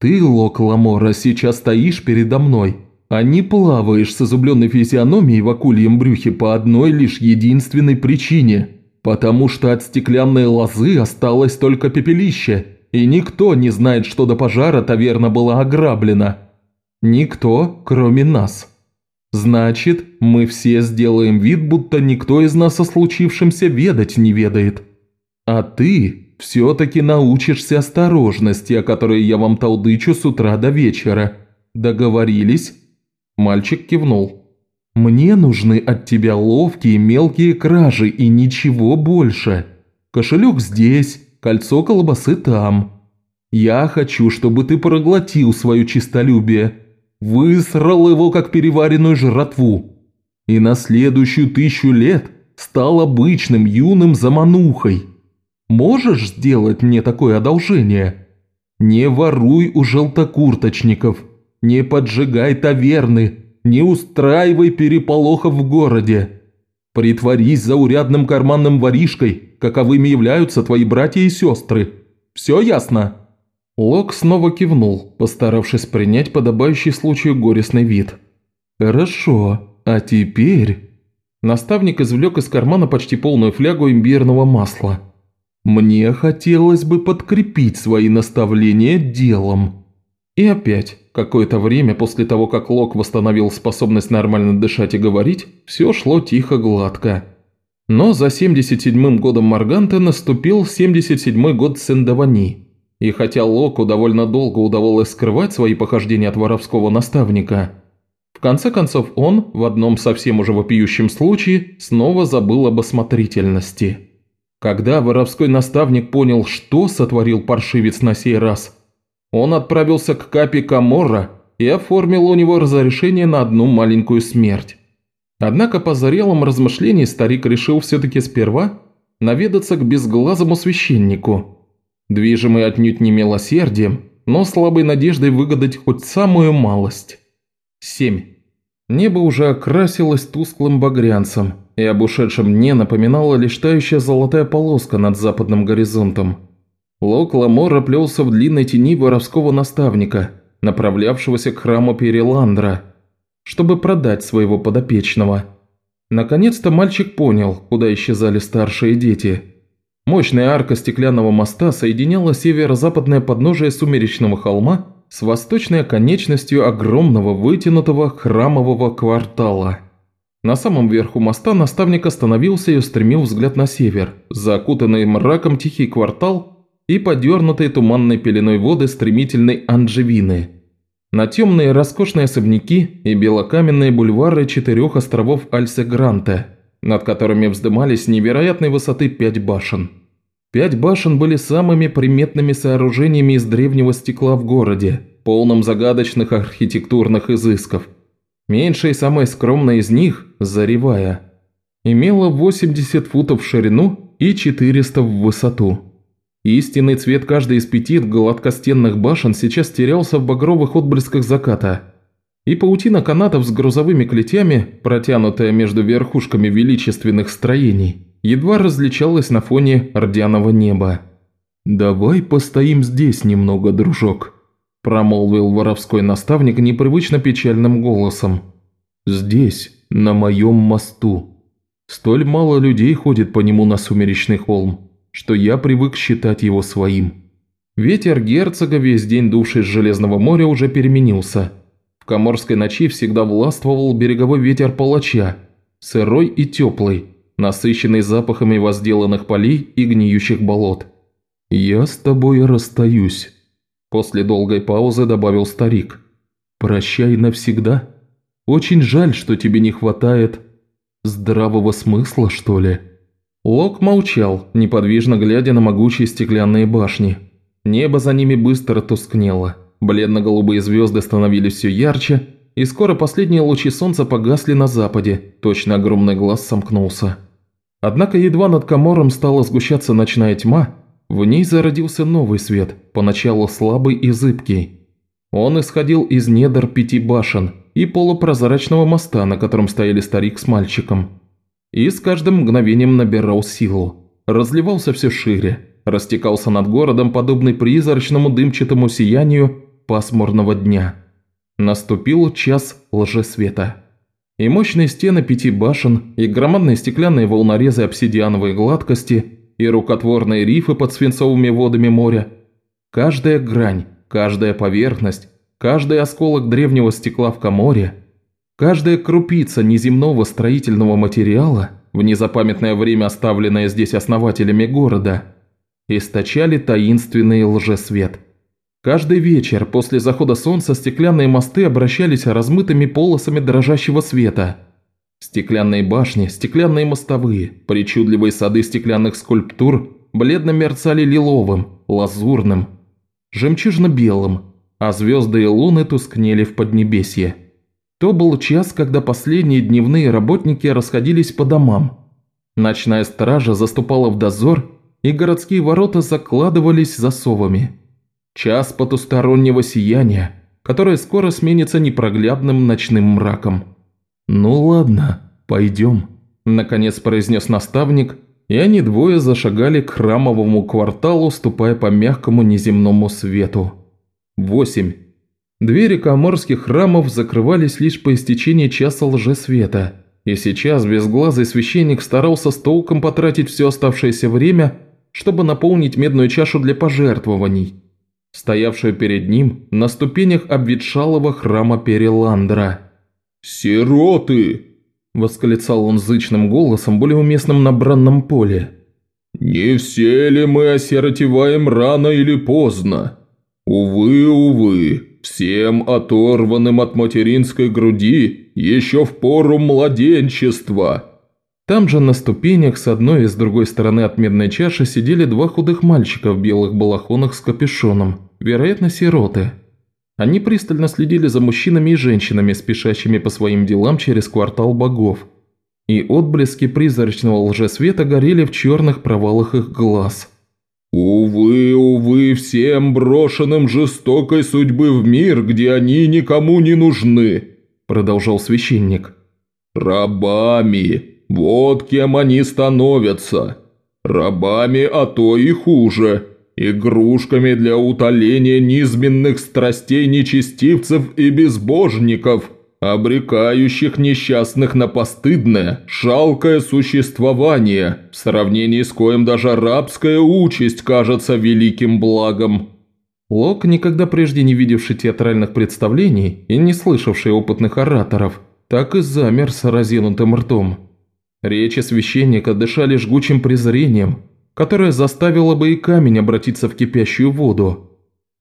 Ты, Лок Ламора, сейчас стоишь передо мной, а не плаваешь с изумленной физиономией в акульем брюхе по одной лишь единственной причине – потому что от стеклянной лозы осталось только пепелище, и никто не знает, что до пожара таверна была ограблена. Никто, кроме нас. Значит, мы все сделаем вид, будто никто из нас о случившемся ведать не ведает. А ты все-таки научишься осторожности, о которой я вам толдычу с утра до вечера. Договорились?» Мальчик кивнул. «Мне нужны от тебя ловкие мелкие кражи и ничего больше. Кошелек здесь, кольцо колбасы там. Я хочу, чтобы ты проглотил свое чистолюбие, высрал его, как переваренную жратву, и на следующую тысячу лет стал обычным юным заманухой. Можешь сделать мне такое одолжение? Не воруй у желтокурточников, не поджигай таверны, не устраивай переполохов в городе. Притворись заурядным карманным воришкой, каковыми являются твои братья и сестры. Все ясно?» Лок снова кивнул, постаравшись принять подобающий случаю горестный вид. «Хорошо, а теперь...» Наставник извлек из кармана почти полную флягу имбирного масла. «Мне хотелось бы подкрепить свои наставления делом». И опять, какое-то время после того, как Лок восстановил способность нормально дышать и говорить, все шло тихо-гладко. Но за 77-м годом Марганта наступил 77-й год Сендавани. И хотя Локу довольно долго удавалось скрывать свои похождения от воровского наставника, в конце концов он, в одном совсем уже вопиющем случае, снова забыл об осмотрительности. Когда воровской наставник понял, что сотворил паршивец на сей раз – он отправился к Капи Каморра и оформил у него разрешение на одну маленькую смерть. Однако по зрелом размышлении старик решил все-таки сперва наведаться к безглазому священнику, движимый отнюдь не милосердием, но слабой надеждой выгадать хоть самую малость. 7. Небо уже окрасилось тусклым багрянцем, и об ушедшем дне напоминала лишь тающая золотая полоска над западным горизонтом. Лок Ламора плелся в длинной тени воровского наставника, направлявшегося к храму Переландра, чтобы продать своего подопечного. Наконец-то мальчик понял, куда исчезали старшие дети. Мощная арка стеклянного моста соединяла северо-западное подножие сумеречного холма с восточной оконечностью огромного вытянутого храмового квартала. На самом верху моста наставник остановился и устремил взгляд на север, закутанный мраком тихий квартал и подернутые туманной пеленой воды стремительной Анджевины. На темные роскошные особняки и белокаменные бульвары четырех островов Альсе-Гранте, над которыми вздымались невероятной высоты пять башен. Пять башен были самыми приметными сооружениями из древнего стекла в городе, полном загадочных архитектурных изысков. Меньшая и самая скромная из них, Заревая, имела 80 футов в ширину и 400 в высоту. Истинный цвет каждой из пяти гладкостенных башен сейчас терялся в багровых отблесках заката. И паутина канатов с грузовыми клетями, протянутая между верхушками величественных строений, едва различалась на фоне ордяного неба. «Давай постоим здесь немного, дружок», – промолвил воровской наставник непривычно печальным голосом. «Здесь, на моем мосту. Столь мало людей ходит по нему на сумеречный холм что я привык считать его своим. Ветер герцога, весь день дувший с Железного моря, уже переменился. В коморской ночи всегда властвовал береговой ветер палача, сырой и теплый, насыщенный запахами возделанных полей и гниющих болот. «Я с тобой расстаюсь», – после долгой паузы добавил старик. «Прощай навсегда. Очень жаль, что тебе не хватает здравого смысла, что ли». Лок молчал, неподвижно глядя на могучие стеклянные башни. Небо за ними быстро тускнело. Бледно-голубые звезды становились все ярче, и скоро последние лучи солнца погасли на западе, точно огромный глаз сомкнулся. Однако едва над Камором стала сгущаться ночная тьма, в ней зародился новый свет, поначалу слабый и зыбкий. Он исходил из недр пяти башен и полупрозрачного моста, на котором стояли старик с мальчиком и с каждым мгновением набирал силу. Разливался все шире, растекался над городом, подобный призрачному дымчатому сиянию пасмурного дня. Наступил час лжесвета. И мощные стены пяти башен, и громадные стеклянные волнорезы обсидиановой гладкости, и рукотворные рифы под свинцовыми водами моря. Каждая грань, каждая поверхность, каждый осколок древнего стекла в коморе, каждая крупица неземного строительного материала, в незапамятное время оставленная здесь основателями города, источали таинственный лжесвет. Каждый вечер после захода солнца стеклянные мосты обращались размытыми полосами дрожащего света. Стеклянные башни, стеклянные мостовые, причудливые сады стеклянных скульптур бледно мерцали лиловым, лазурным, жемчужно-белым, а звезды и луны тускнели в поднебесье. То был час, когда последние дневные работники расходились по домам. Ночная стража заступала в дозор, и городские ворота закладывались засовами. Час потустороннего сияния, которое скоро сменится непроглядным ночным мраком. «Ну ладно, пойдем», – наконец произнес наставник, и они двое зашагали к храмовому кварталу, ступая по мягкому неземному свету. Восемь. Двери коморских храмов закрывались лишь по истечении часа лжесвета, и сейчас безглазый священник старался с толком потратить все оставшееся время, чтобы наполнить медную чашу для пожертвований – стоявшую перед ним на ступенях обветшалого храма Переландра. «Сироты!» – восклицал он зычным голосом, более уместным на бранном поле. «Не все ли мы осиротеваем рано или поздно? Увы, увы, всем оторванным от материнской груди еще в пору младенчества». Там же на ступенях с одной и с другой стороны от медной чаши сидели два худых мальчика в белых балахонах с капюшоном, вероятно, сироты. Они пристально следили за мужчинами и женщинами, спешащими по своим делам через квартал богов. И отблески призрачного лжесвета горели в черных провалах их глаз. «Увы, увы, всем брошенным жестокой судьбы в мир, где они никому не нужны», – продолжал священник. «Рабами, вот кем они становятся. Рабами, а то и хуже. Игрушками для утоления низменных страстей нечестивцев и безбожников, обрекающих несчастных на постыдное, шалкое существование, в сравнении с коим даже рабская участь кажется великим благом. Лок, никогда прежде не видевший театральных представлений и не слышавший опытных ораторов, так и замер с разинутым ртом. Речи священника дышали жгучим презрением, которое заставило бы и камень обратиться в кипящую воду.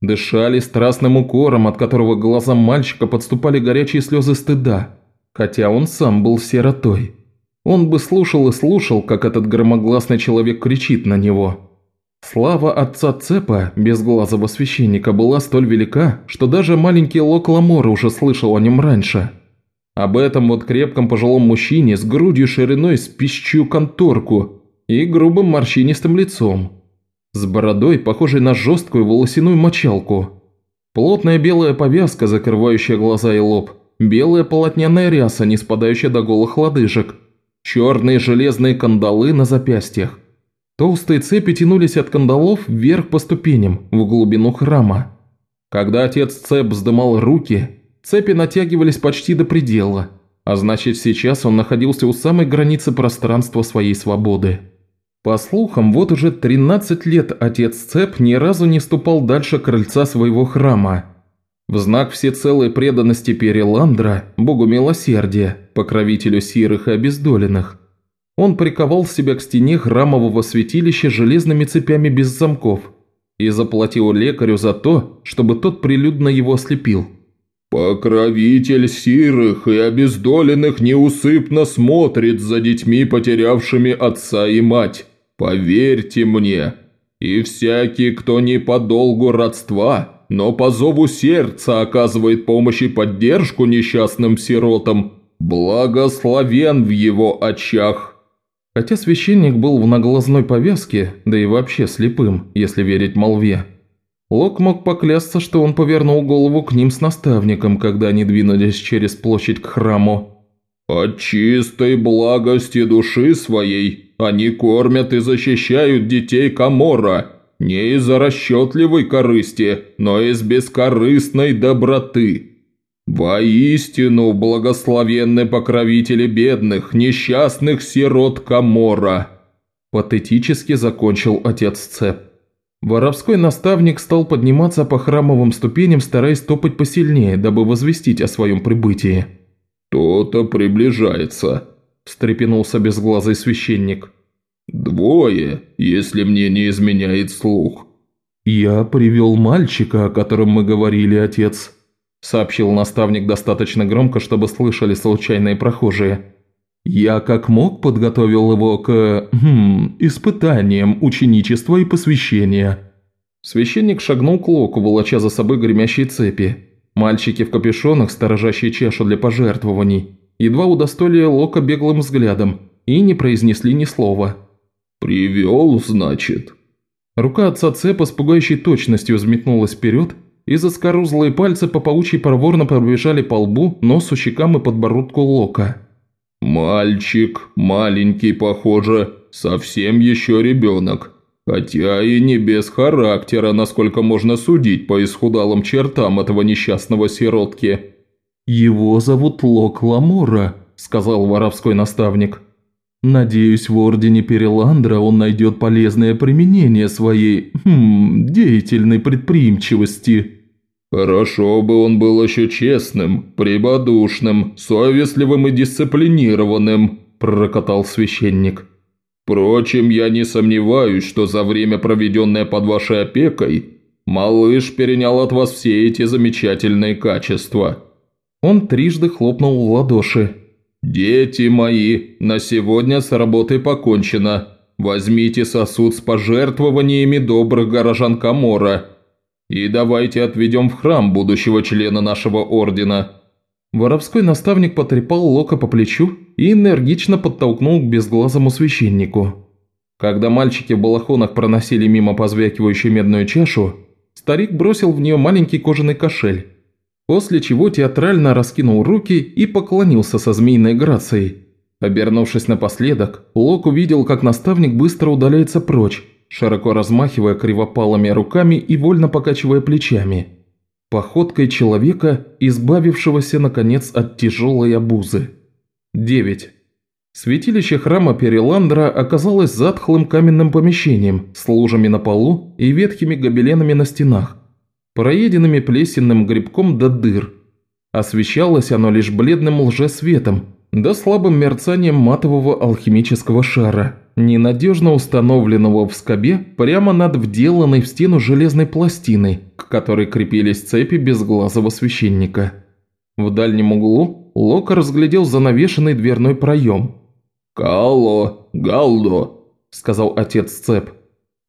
Дышали страстным укором, от которого к глазам мальчика подступали горячие слезы стыда, хотя он сам был сиротой. Он бы слушал и слушал, как этот громогласный человек кричит на него. Слава отца Цепа, безглазого священника, была столь велика, что даже маленький Локк Ламора уже слышал о нем раньше – об этом вот крепком пожилом мужчине с грудью шириной с писчую конторку и грубым морщинистым лицом. С бородой, похожей на жесткую волосяную мочалку. Плотная белая повязка, закрывающая глаза и лоб. Белая полотняная ряса, не спадающая до голых лодыжек. Черные железные кандалы на запястьях. Толстые цепи тянулись от кандалов вверх по ступеням, в глубину храма. Когда отец Цеп вздымал руки, Цепи натягивались почти до предела, а значит сейчас он находился у самой границы пространства своей свободы. По слухам, вот уже 13 лет отец Цеп ни разу не ступал дальше крыльца своего храма. В знак всецелой преданности Переландра, богу милосердия, покровителю сирых и обездоленных, он приковал себя к стене храмового святилища железными цепями без замков и заплатил лекарю за то, чтобы тот прилюдно его ослепил. «Покровитель сирых и обездоленных неусыпно смотрит за детьми, потерявшими отца и мать. Поверьте мне. И всякий, кто не по долгу родства, но по зову сердца оказывает помощь и поддержку несчастным сиротам, благословен в его очах». Хотя священник был в наглазной повязке, да и вообще слепым, если верить молве, Лок мог поклясться, что он повернул голову к ним с наставником, когда они двинулись через площадь к храму. «От чистой благости души своей они кормят и защищают детей Камора, Не из-за расчетливой корысти, но из бескорыстной доброты. Воистину благословенны покровители бедных, несчастных сирот Камора!» Патетически закончил отец Цеп. Воровской наставник стал подниматься по храмовым ступеням, стараясь топать посильнее, дабы возвестить о своем прибытии. «Кто-то приближается», – встрепенулся безглазый священник. «Двое, если мне не изменяет слух». «Я привел мальчика, о котором мы говорили, отец», – сообщил наставник достаточно громко, чтобы слышали случайные прохожие. «Я как мог подготовил его к... Хм, испытаниям ученичества и посвящения». Священник шагнул к Локу, волоча за собой гремящие цепи. Мальчики в капюшонах, сторожащие чашу для пожертвований, едва удостоили Лока беглым взглядом и не произнесли ни слова. «Привел, значит?» Рука отца Цепа с пугающей точностью взметнулась вперед, и заскорузлые пальцы по паучьи проворно пробежали по лбу, носу, щекам и подбородку Лока. «Мальчик, маленький, похоже, совсем еще ребенок. Хотя и не без характера, насколько можно судить по исхудалым чертам этого несчастного сиротки». «Его зовут Лок Ламора», – сказал воровской наставник. «Надеюсь, в Ордене Переландра он найдет полезное применение своей, хм, деятельной предприимчивости». «Хорошо бы он был еще честным, прибодушным, совестливым и дисциплинированным», – пророкотал священник. «Впрочем, я не сомневаюсь, что за время, проведенное под вашей опекой, малыш перенял от вас все эти замечательные качества». Он трижды хлопнул в ладоши. «Дети мои, на сегодня с работой покончено. Возьмите сосуд с пожертвованиями добрых горожан Камора» И давайте отведем в храм будущего члена нашего ордена». Воровской наставник потрепал Лока по плечу и энергично подтолкнул к безглазому священнику. Когда мальчики в балахонах проносили мимо позвякивающую медную чашу, старик бросил в нее маленький кожаный кошель, после чего театрально раскинул руки и поклонился со змеиной грацией. Обернувшись напоследок, Лок увидел, как наставник быстро удаляется прочь, широко размахивая кривопалыми руками и вольно покачивая плечами. Походкой человека, избавившегося, наконец, от тяжелой обузы. 9. Святилище храма Переландра оказалось затхлым каменным помещением с лужами на полу и ветхими гобеленами на стенах, проеденными плесенным грибком до дыр. Освещалось оно лишь бледным лжесветом, да слабым мерцанием матового алхимического шара – ненадежно установленного в скобе прямо над вделанной в стену железной пластиной, к которой крепились цепи безглазого священника. В дальнем углу Лок разглядел занавешенный дверной проем. «Кало, Галдо», – сказал отец цеп.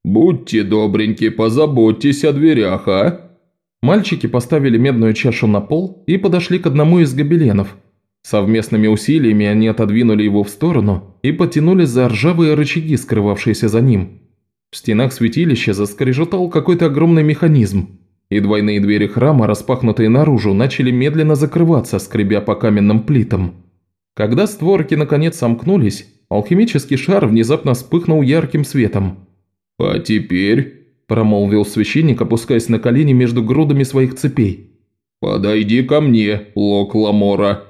«Будьте добреньки, позаботьтесь о дверях, а?» Мальчики поставили медную чашу на пол и подошли к одному из гобеленов – Совместными усилиями они отодвинули его в сторону и потянули за ржавые рычаги, скрывавшиеся за ним. В стенах святилища заскрежетал какой-то огромный механизм, и двойные двери храма, распахнутые наружу, начали медленно закрываться, скребя по каменным плитам. Когда створки наконец сомкнулись, алхимический шар внезапно вспыхнул ярким светом. «А теперь...» – промолвил священник, опускаясь на колени между грудами своих цепей. «Подойди ко мне, Лок Ламора».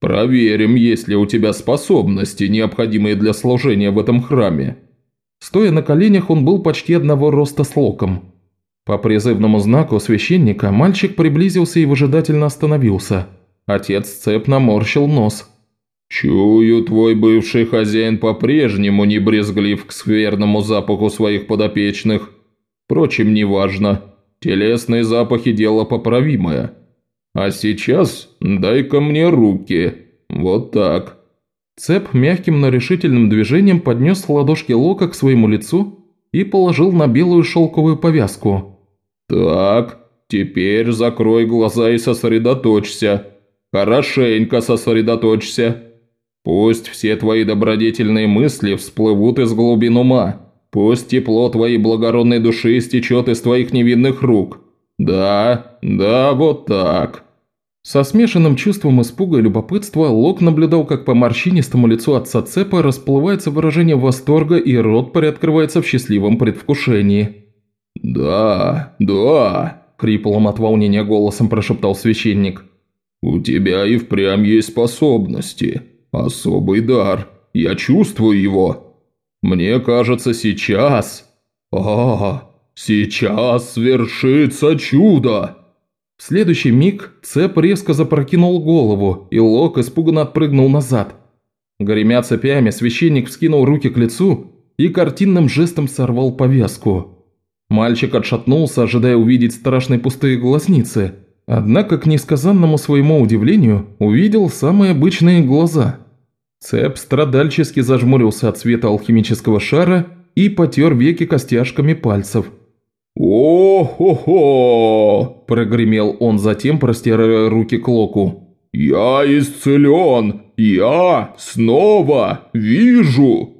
«Проверим, есть ли у тебя способности, необходимые для служения в этом храме». Стоя на коленях, он был почти одного роста с локом. По призывному знаку священника мальчик приблизился и выжидательно остановился. Отец цеп наморщил нос. «Чую, твой бывший хозяин по-прежнему не брезглив к скверному запаху своих подопечных. Впрочем, неважно. Телесные запахи – дело поправимое. А сейчас дай-ка мне руки. Вот так». Цеп мягким, но решительным движением поднес ладошки Лока к своему лицу и положил на белую шелковую повязку. «Так, теперь закрой глаза и сосредоточься. Хорошенько сосредоточься. Пусть все твои добродетельные мысли всплывут из глубин ума. Пусть тепло твоей благородной души стечет из твоих невинных рук. «Да, да, вот так». Со смешанным чувством испуга и любопытства Лок наблюдал, как по морщинистому лицу отца Цепа расплывается выражение восторга и рот приоткрывается в счастливом предвкушении. «Да, да», – хриплым от волнения голосом прошептал священник. «У тебя и впрямь есть способности. Особый дар. Я чувствую его. Мне кажется, сейчас... А, сейчас свершится чудо!» В следующий миг Цеп резко запрокинул голову, и Лок испуганно отпрыгнул назад. Гремя цепями, священник вскинул руки к лицу и картинным жестом сорвал повязку. Мальчик отшатнулся, ожидая увидеть страшные пустые глазницы, однако, к несказанному своему удивлению, увидел самые обычные глаза. Цеп страдальчески зажмурился от света алхимического шара и потер веки костяшками пальцев – «О-хо-хо!» – прогремел он затем, простирая руки к Локу. «Я исцелен! Я снова вижу!»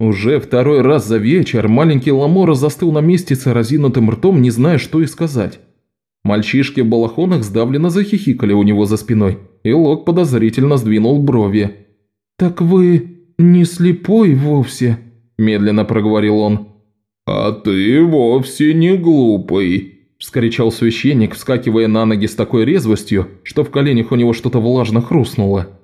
Уже второй раз за вечер маленький Ламора застыл на месте с разинутым ртом, не зная, что и сказать. Мальчишки в балахонах сдавленно захихикали у него за спиной, и Лок подозрительно сдвинул брови. «Так вы не слепой вовсе?» – медленно проговорил он. «А ты вовсе не глупый», – вскричал священник, вскакивая на ноги с такой резвостью, что в коленях у него что-то влажно хрустнуло.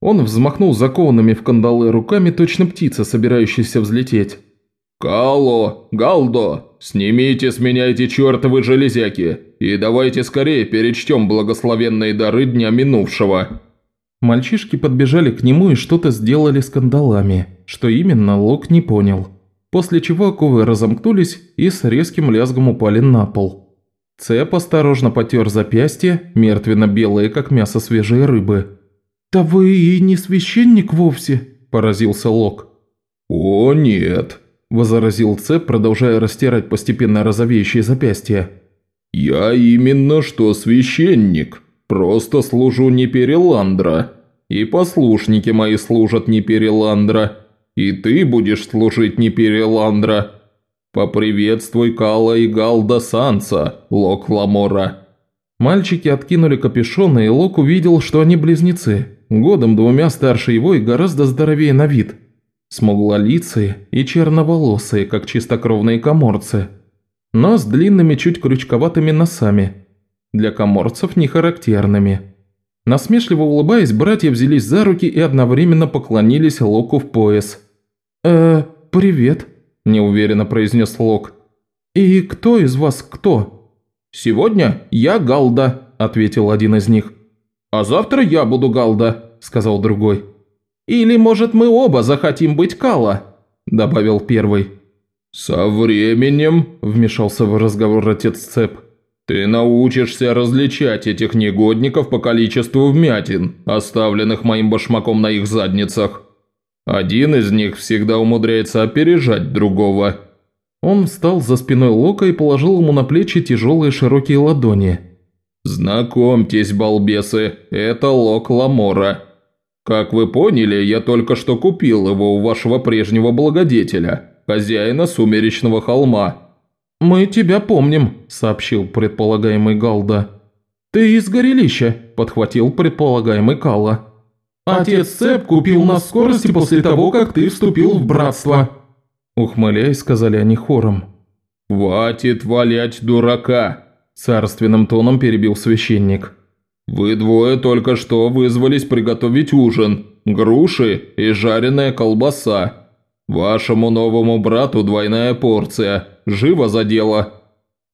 Он взмахнул закованными в кандалы руками точно птица, собирающаяся взлететь. «Кало, Галдо, снимите с меня эти чертовы железяки и давайте скорее перечтем благословенные дары дня минувшего». Мальчишки подбежали к нему и что-то сделали с кандалами. Что именно, Лок не понял после чего оковы разомкнулись и с резким лязгом упали на пол. Цеп осторожно потер запястье, мертвенно-белые, как мясо свежей рыбы. «Да вы и не священник вовсе», – поразился Лок. «О, нет», – возразил Цеп, продолжая растирать постепенно розовеющие запястья. «Я именно что священник, просто служу не Переландра, и послушники мои служат не Переландра». И ты будешь служить не Переландра. Поприветствуй Кала и Галда Санса, Лок Ламора». Мальчики откинули капюшоны, и Лок увидел, что они близнецы, годом двумя старше его и гораздо здоровее на вид. Смуглолицые и черноволосые, как чистокровные коморцы. Но с длинными, чуть крючковатыми носами. Для коморцев не характерными. Насмешливо улыбаясь, братья взялись за руки и одновременно поклонились Локу в пояс – «Э, привет», – неуверенно произнес Лок. «И кто из вас кто?» «Сегодня я Галда», – ответил один из них. «А завтра я буду Галда», – сказал другой. «Или, может, мы оба захотим быть Кала», – добавил первый. «Со временем», – вмешался в разговор отец Цеп, – «ты научишься различать этих негодников по количеству вмятин, оставленных моим башмаком на их задницах». Один из них всегда умудряется опережать другого». Он встал за спиной Лока и положил ему на плечи тяжелые широкие ладони. «Знакомьтесь, балбесы, это Лок Ламора. Как вы поняли, я только что купил его у вашего прежнего благодетеля, хозяина Сумеречного холма». «Мы тебя помним», – сообщил предполагаемый Галда. «Ты из горелища», – подхватил предполагаемый Калла. Отец Цеп купил нас скорости после того, как ты вступил в братство». Ухмыляясь, сказали они хором. «Хватит валять дурака!» – царственным тоном перебил священник. «Вы двое только что вызвались приготовить ужин, груши и жареная колбаса. Вашему новому брату двойная порция, живо за дело.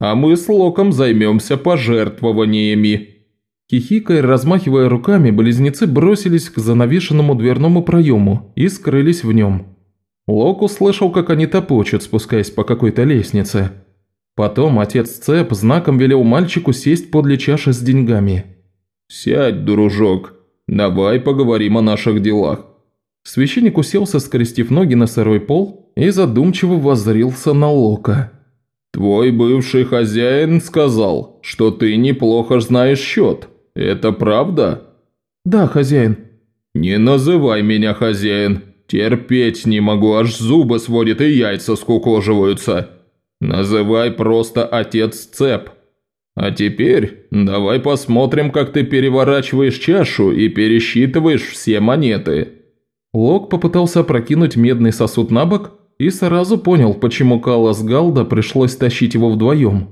А мы с Локом займемся пожертвованиями». Хихикая, размахивая руками, близнецы бросились к занавешенному дверному проему и скрылись в нем. Лок услышал, как они топочут, спускаясь по какой-то лестнице. Потом отец Цеп знаком велел мальчику сесть подле чаши с деньгами. «Сядь, дружок, давай поговорим о наших делах». Священник уселся, скрестив ноги на сырой пол и задумчиво воззрился на Лока. «Твой бывший хозяин сказал, что ты неплохо знаешь счет. Это правда?» «Да, хозяин». «Не называй меня хозяин. Терпеть не могу, аж зубы сводит и яйца скукоживаются. Называй просто отец Цеп. А теперь давай посмотрим, как ты переворачиваешь чашу и пересчитываешь все монеты». Лок попытался опрокинуть медный сосуд на бок, и сразу понял, почему Калас Галда пришлось тащить его вдвоем.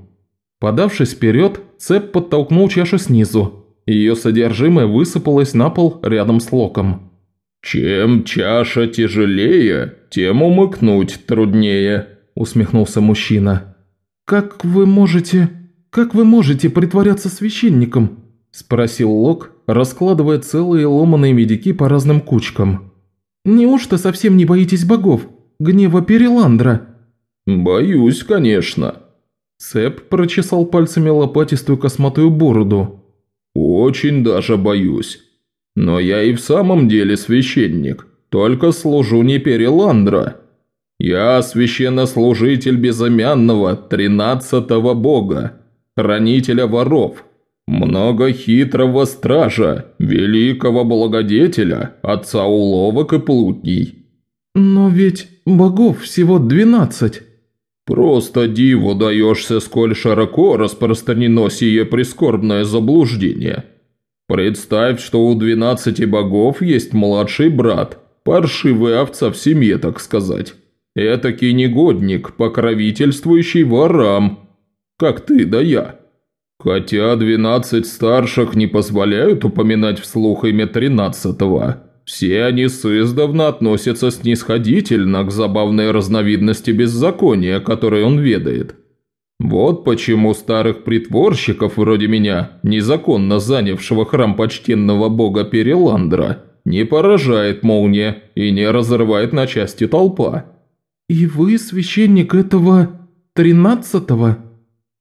Подавшись вперед, цеп подтолкнул чашу снизу. Ее содержимое высыпалось на пол рядом с Локом. «Чем чаша тяжелее, тем умыкнуть труднее», – усмехнулся мужчина. «Как вы можете... как вы можете притворяться священником?» – спросил Лок, раскладывая целые ломаные медики по разным кучкам. «Неужто совсем не боитесь богов? Гнева Переландра?» «Боюсь, конечно». Сэп прочесал пальцами лопатистую косматую бороду. «Очень даже боюсь. Но я и в самом деле священник, только служу не Переландра. Я священнослужитель безымянного тринадцатого бога, хранителя воров, многохитрого стража, великого благодетеля, отца уловок и плутней». «Но ведь богов всего двенадцать». «Просто диву даешься, сколь широко распространено сие прискорбное заблуждение. Представь, что у двенадцати богов есть младший брат, паршивый овца в семье, так сказать. Этакий негодник, покровительствующий ворам, как ты да я. Хотя двенадцать старших не позволяют упоминать вслух имя тринадцатого». Все они сыздавна относятся снисходительно к забавной разновидности беззакония, которой он ведает. Вот почему старых притворщиков вроде меня, незаконно занявшего храм почтенного бога Переландра, не поражает молния и не разрывает на части толпа. «И вы священник этого тринадцатого?»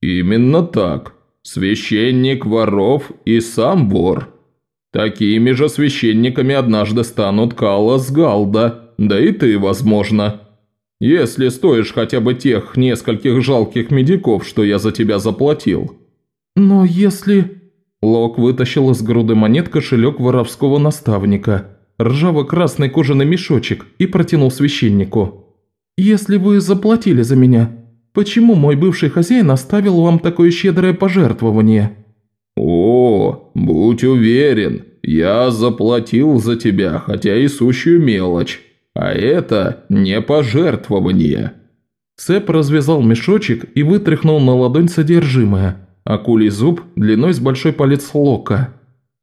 «Именно так. Священник воров и сам вор». Такими же священниками однажды станут Каллас Галда, да и ты, возможно. Если стоишь хотя бы тех нескольких жалких медиков, что я за тебя заплатил». «Но если...» Лок вытащил из груды монет кошелек воровского наставника, ржаво-красный кожаный мешочек и протянул священнику. «Если вы заплатили за меня, почему мой бывший хозяин оставил вам такое щедрое пожертвование?» «О, будь уверен, я заплатил за тебя, хотя и сущую мелочь, а это не пожертвование». Цеп развязал мешочек и вытряхнул на ладонь содержимое. Акулий зуб длиной с большой палец лока.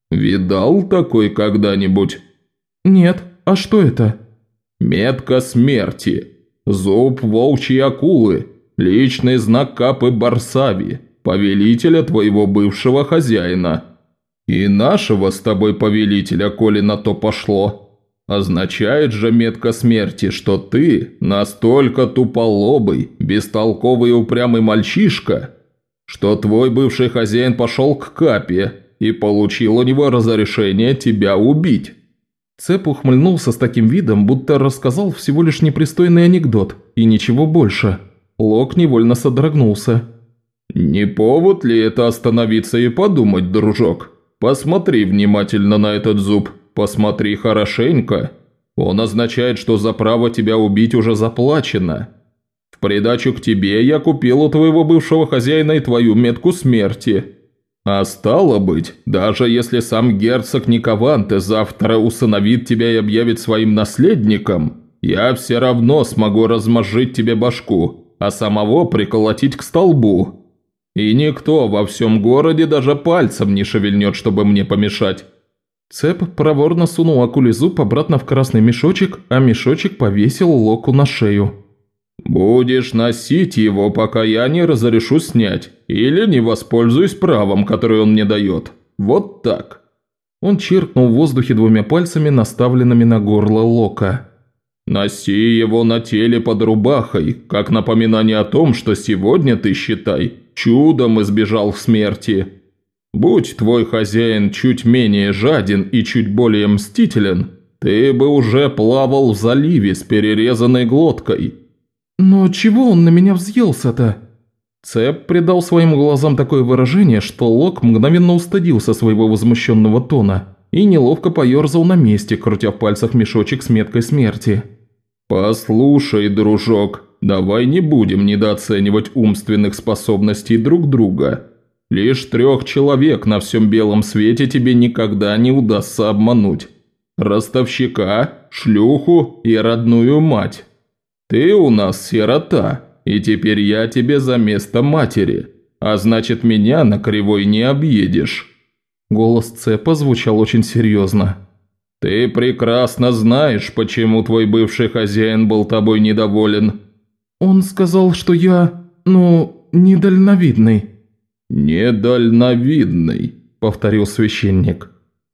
«Видал такой когда-нибудь?» «Нет, а что это?» «Метка смерти. Зуб волчьей акулы. Личный знак Капы Барсави повелителя твоего бывшего хозяина. И нашего с тобой повелителя, коли на то пошло. Означает же метка смерти, что ты настолько туполобый, бестолковый и упрямый мальчишка, что твой бывший хозяин пошел к Капе и получил у него разрешение тебя убить». Цеп ухмыльнулся с таким видом, будто рассказал всего лишь непристойный анекдот и ничего больше. Лок невольно содрогнулся. «Не повод ли это остановиться и подумать, дружок? Посмотри внимательно на этот зуб, посмотри хорошенько. Он означает, что за право тебя убить уже заплачено. В придачу к тебе я купил у твоего бывшего хозяина и твою метку смерти. А стало быть, даже если сам герцог Никованте завтра усыновит тебя и объявит своим наследником, я все равно смогу размозжить тебе башку, а самого приколотить к столбу». И никто во всем городе даже пальцем не шевельнет, чтобы мне помешать». Цеп проворно сунул акулий зуб обратно в красный мешочек, а мешочек повесил Локу на шею. «Будешь носить его, пока я не разрешу снять, или не воспользуюсь правом, которое он мне дает. Вот так». Он чиркнул в воздухе двумя пальцами, наставленными на горло Лока. «Носи его на теле под рубахой, как напоминание о том, что сегодня ты, считай, чудом избежал смерти. Будь твой хозяин чуть менее жаден и чуть более мстителен, ты бы уже плавал в заливе с перерезанной глоткой». «Но чего он на меня взъелся-то?» Цеп придал своим глазам такое выражение, что Лок мгновенно устыдился своего возмущенного тона и неловко поерзал на месте, крутя в пальцах мешочек с меткой смерти. «Послушай, дружок, давай не будем недооценивать умственных способностей друг друга. Лишь трех человек на всем белом свете тебе никогда не удастся обмануть. Ростовщика, шлюху и родную мать. Ты у нас сирота, и теперь я тебе за место матери, а значит меня на кривой не объедешь». Голос Цепа звучал очень серьезно. «Ты прекрасно знаешь, почему твой бывший хозяин был тобой недоволен». «Он сказал, что я, ну, недальновидный». «Недальновидный», – повторил священник.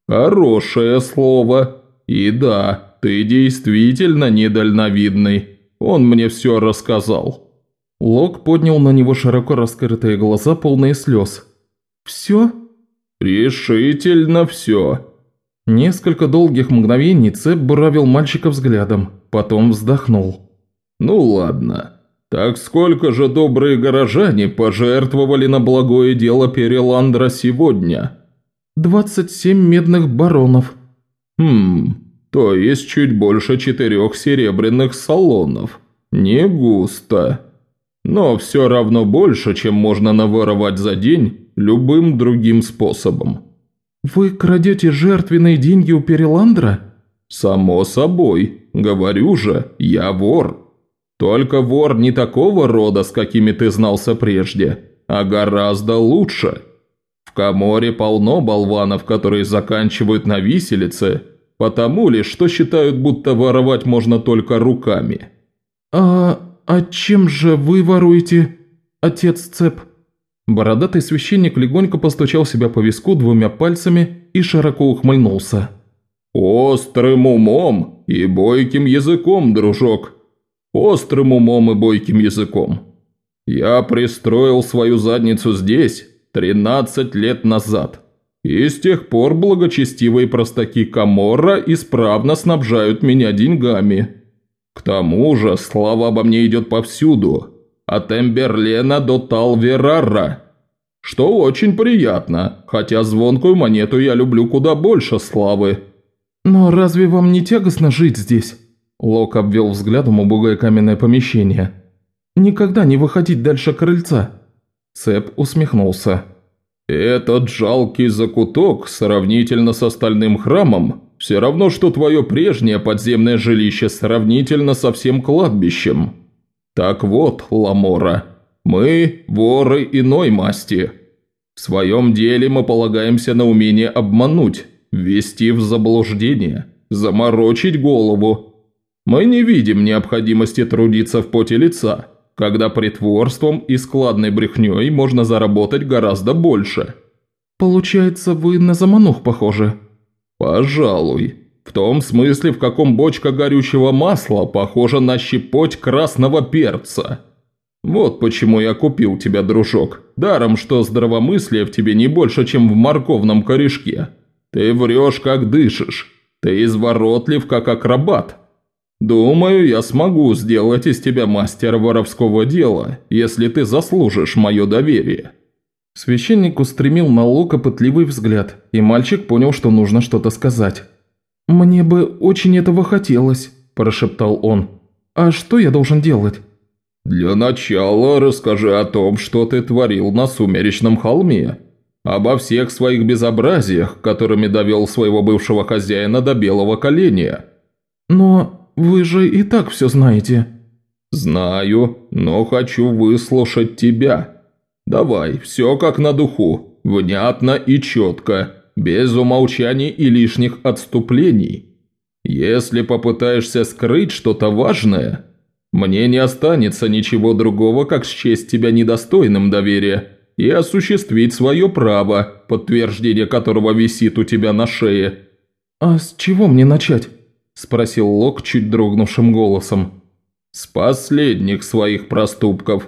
«Хорошее слово. И да, ты действительно недальновидный. Он мне все рассказал». Лок поднял на него широко раскрытые глаза, полные слез. «Все?» «Решительно все». Несколько долгих мгновений Цеп буравил мальчика взглядом, потом вздохнул. «Ну ладно. Так сколько же добрые горожане пожертвовали на благое дело Переландра сегодня?» «Двадцать семь медных баронов». «Хм, то есть чуть больше четырех серебряных салонов. Не густо. Но все равно больше, чем можно наворовать за день любым другим способом». «Вы крадете жертвенные деньги у Переландра?» «Само собой. Говорю же, я вор. Только вор не такого рода, с какими ты знался прежде, а гораздо лучше. В Каморе полно болванов, которые заканчивают на виселице, потому ли, что считают, будто воровать можно только руками». «А, а чем же вы воруете, отец Цеп?» Бородатый священник легонько постучал себя по виску двумя пальцами и широко ухмыльнулся. «Острым умом и бойким языком, дружок. Острым умом и бойким языком. Я пристроил свою задницу здесь 13 лет назад. И с тех пор благочестивые простаки Каморра исправно снабжают меня деньгами. К тому же слава обо мне идет повсюду, от Эмберлена до Талверара. Что очень приятно, хотя звонкую монету я люблю куда больше славы». «Но разве вам не тягостно жить здесь?» Лок обвел взглядом убогое каменное помещение. «Никогда не выходить дальше крыльца». Цеп усмехнулся. «Этот жалкий закуток, сравнительно с остальным храмом, все равно, что твое прежнее подземное жилище сравнительно со всем кладбищем. «Так вот, Ламора, мы воры иной масти. В своем деле мы полагаемся на умение обмануть, ввести в заблуждение, заморочить голову. Мы не видим необходимости трудиться в поте лица, когда притворством и складной брехней можно заработать гораздо больше». «Получается, вы на заманух похожи?» «Пожалуй», в том смысле, в каком бочка горючего масла похожа на щепоть красного перца. Вот почему я купил тебя, дружок. Даром, что здравомыслие в тебе не больше, чем в морковном корешке. Ты врешь, как дышишь. Ты изворотлив, как акробат. Думаю, я смогу сделать из тебя мастера воровского дела, если ты заслужишь мое доверие». Священник устремил на Лука пытливый взгляд, и мальчик понял, что нужно что-то сказать. «Мне бы очень этого хотелось», – прошептал он. «А что я должен делать?» «Для начала расскажи о том, что ты творил на Сумеречном холме. Обо всех своих безобразиях, которыми довел своего бывшего хозяина до белого коленя». «Но вы же и так все знаете». «Знаю, но хочу выслушать тебя. Давай, все как на духу, внятно и четко» без умолчаний и лишних отступлений. Если попытаешься скрыть что-то важное, мне не останется ничего другого, как счесть тебя недостойным доверия и осуществить свое право, подтверждение которого висит у тебя на шее». «А с чего мне начать?» – спросил Лок чуть дрогнувшим голосом. «С последних своих проступков»,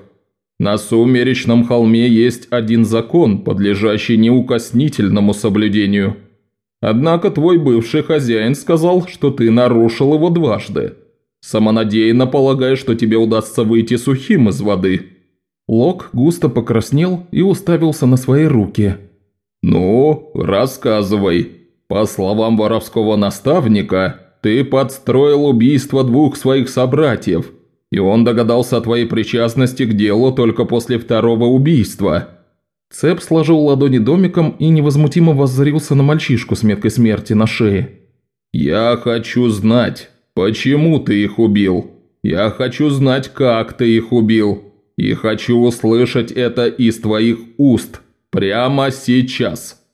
на Сумеречном холме есть один закон, подлежащий неукоснительному соблюдению. Однако твой бывший хозяин сказал, что ты нарушил его дважды. Самонадеянно полагая, что тебе удастся выйти сухим из воды». Лок густо покраснел и уставился на свои руки. «Ну, рассказывай. По словам воровского наставника, ты подстроил убийство двух своих собратьев – и он догадался о твоей причастности к делу только после второго убийства». Цеп сложил ладони домиком и невозмутимо воззрился на мальчишку с меткой смерти на шее. «Я хочу знать, почему ты их убил? Я хочу знать, как ты их убил. И хочу услышать это из твоих уст. Прямо сейчас».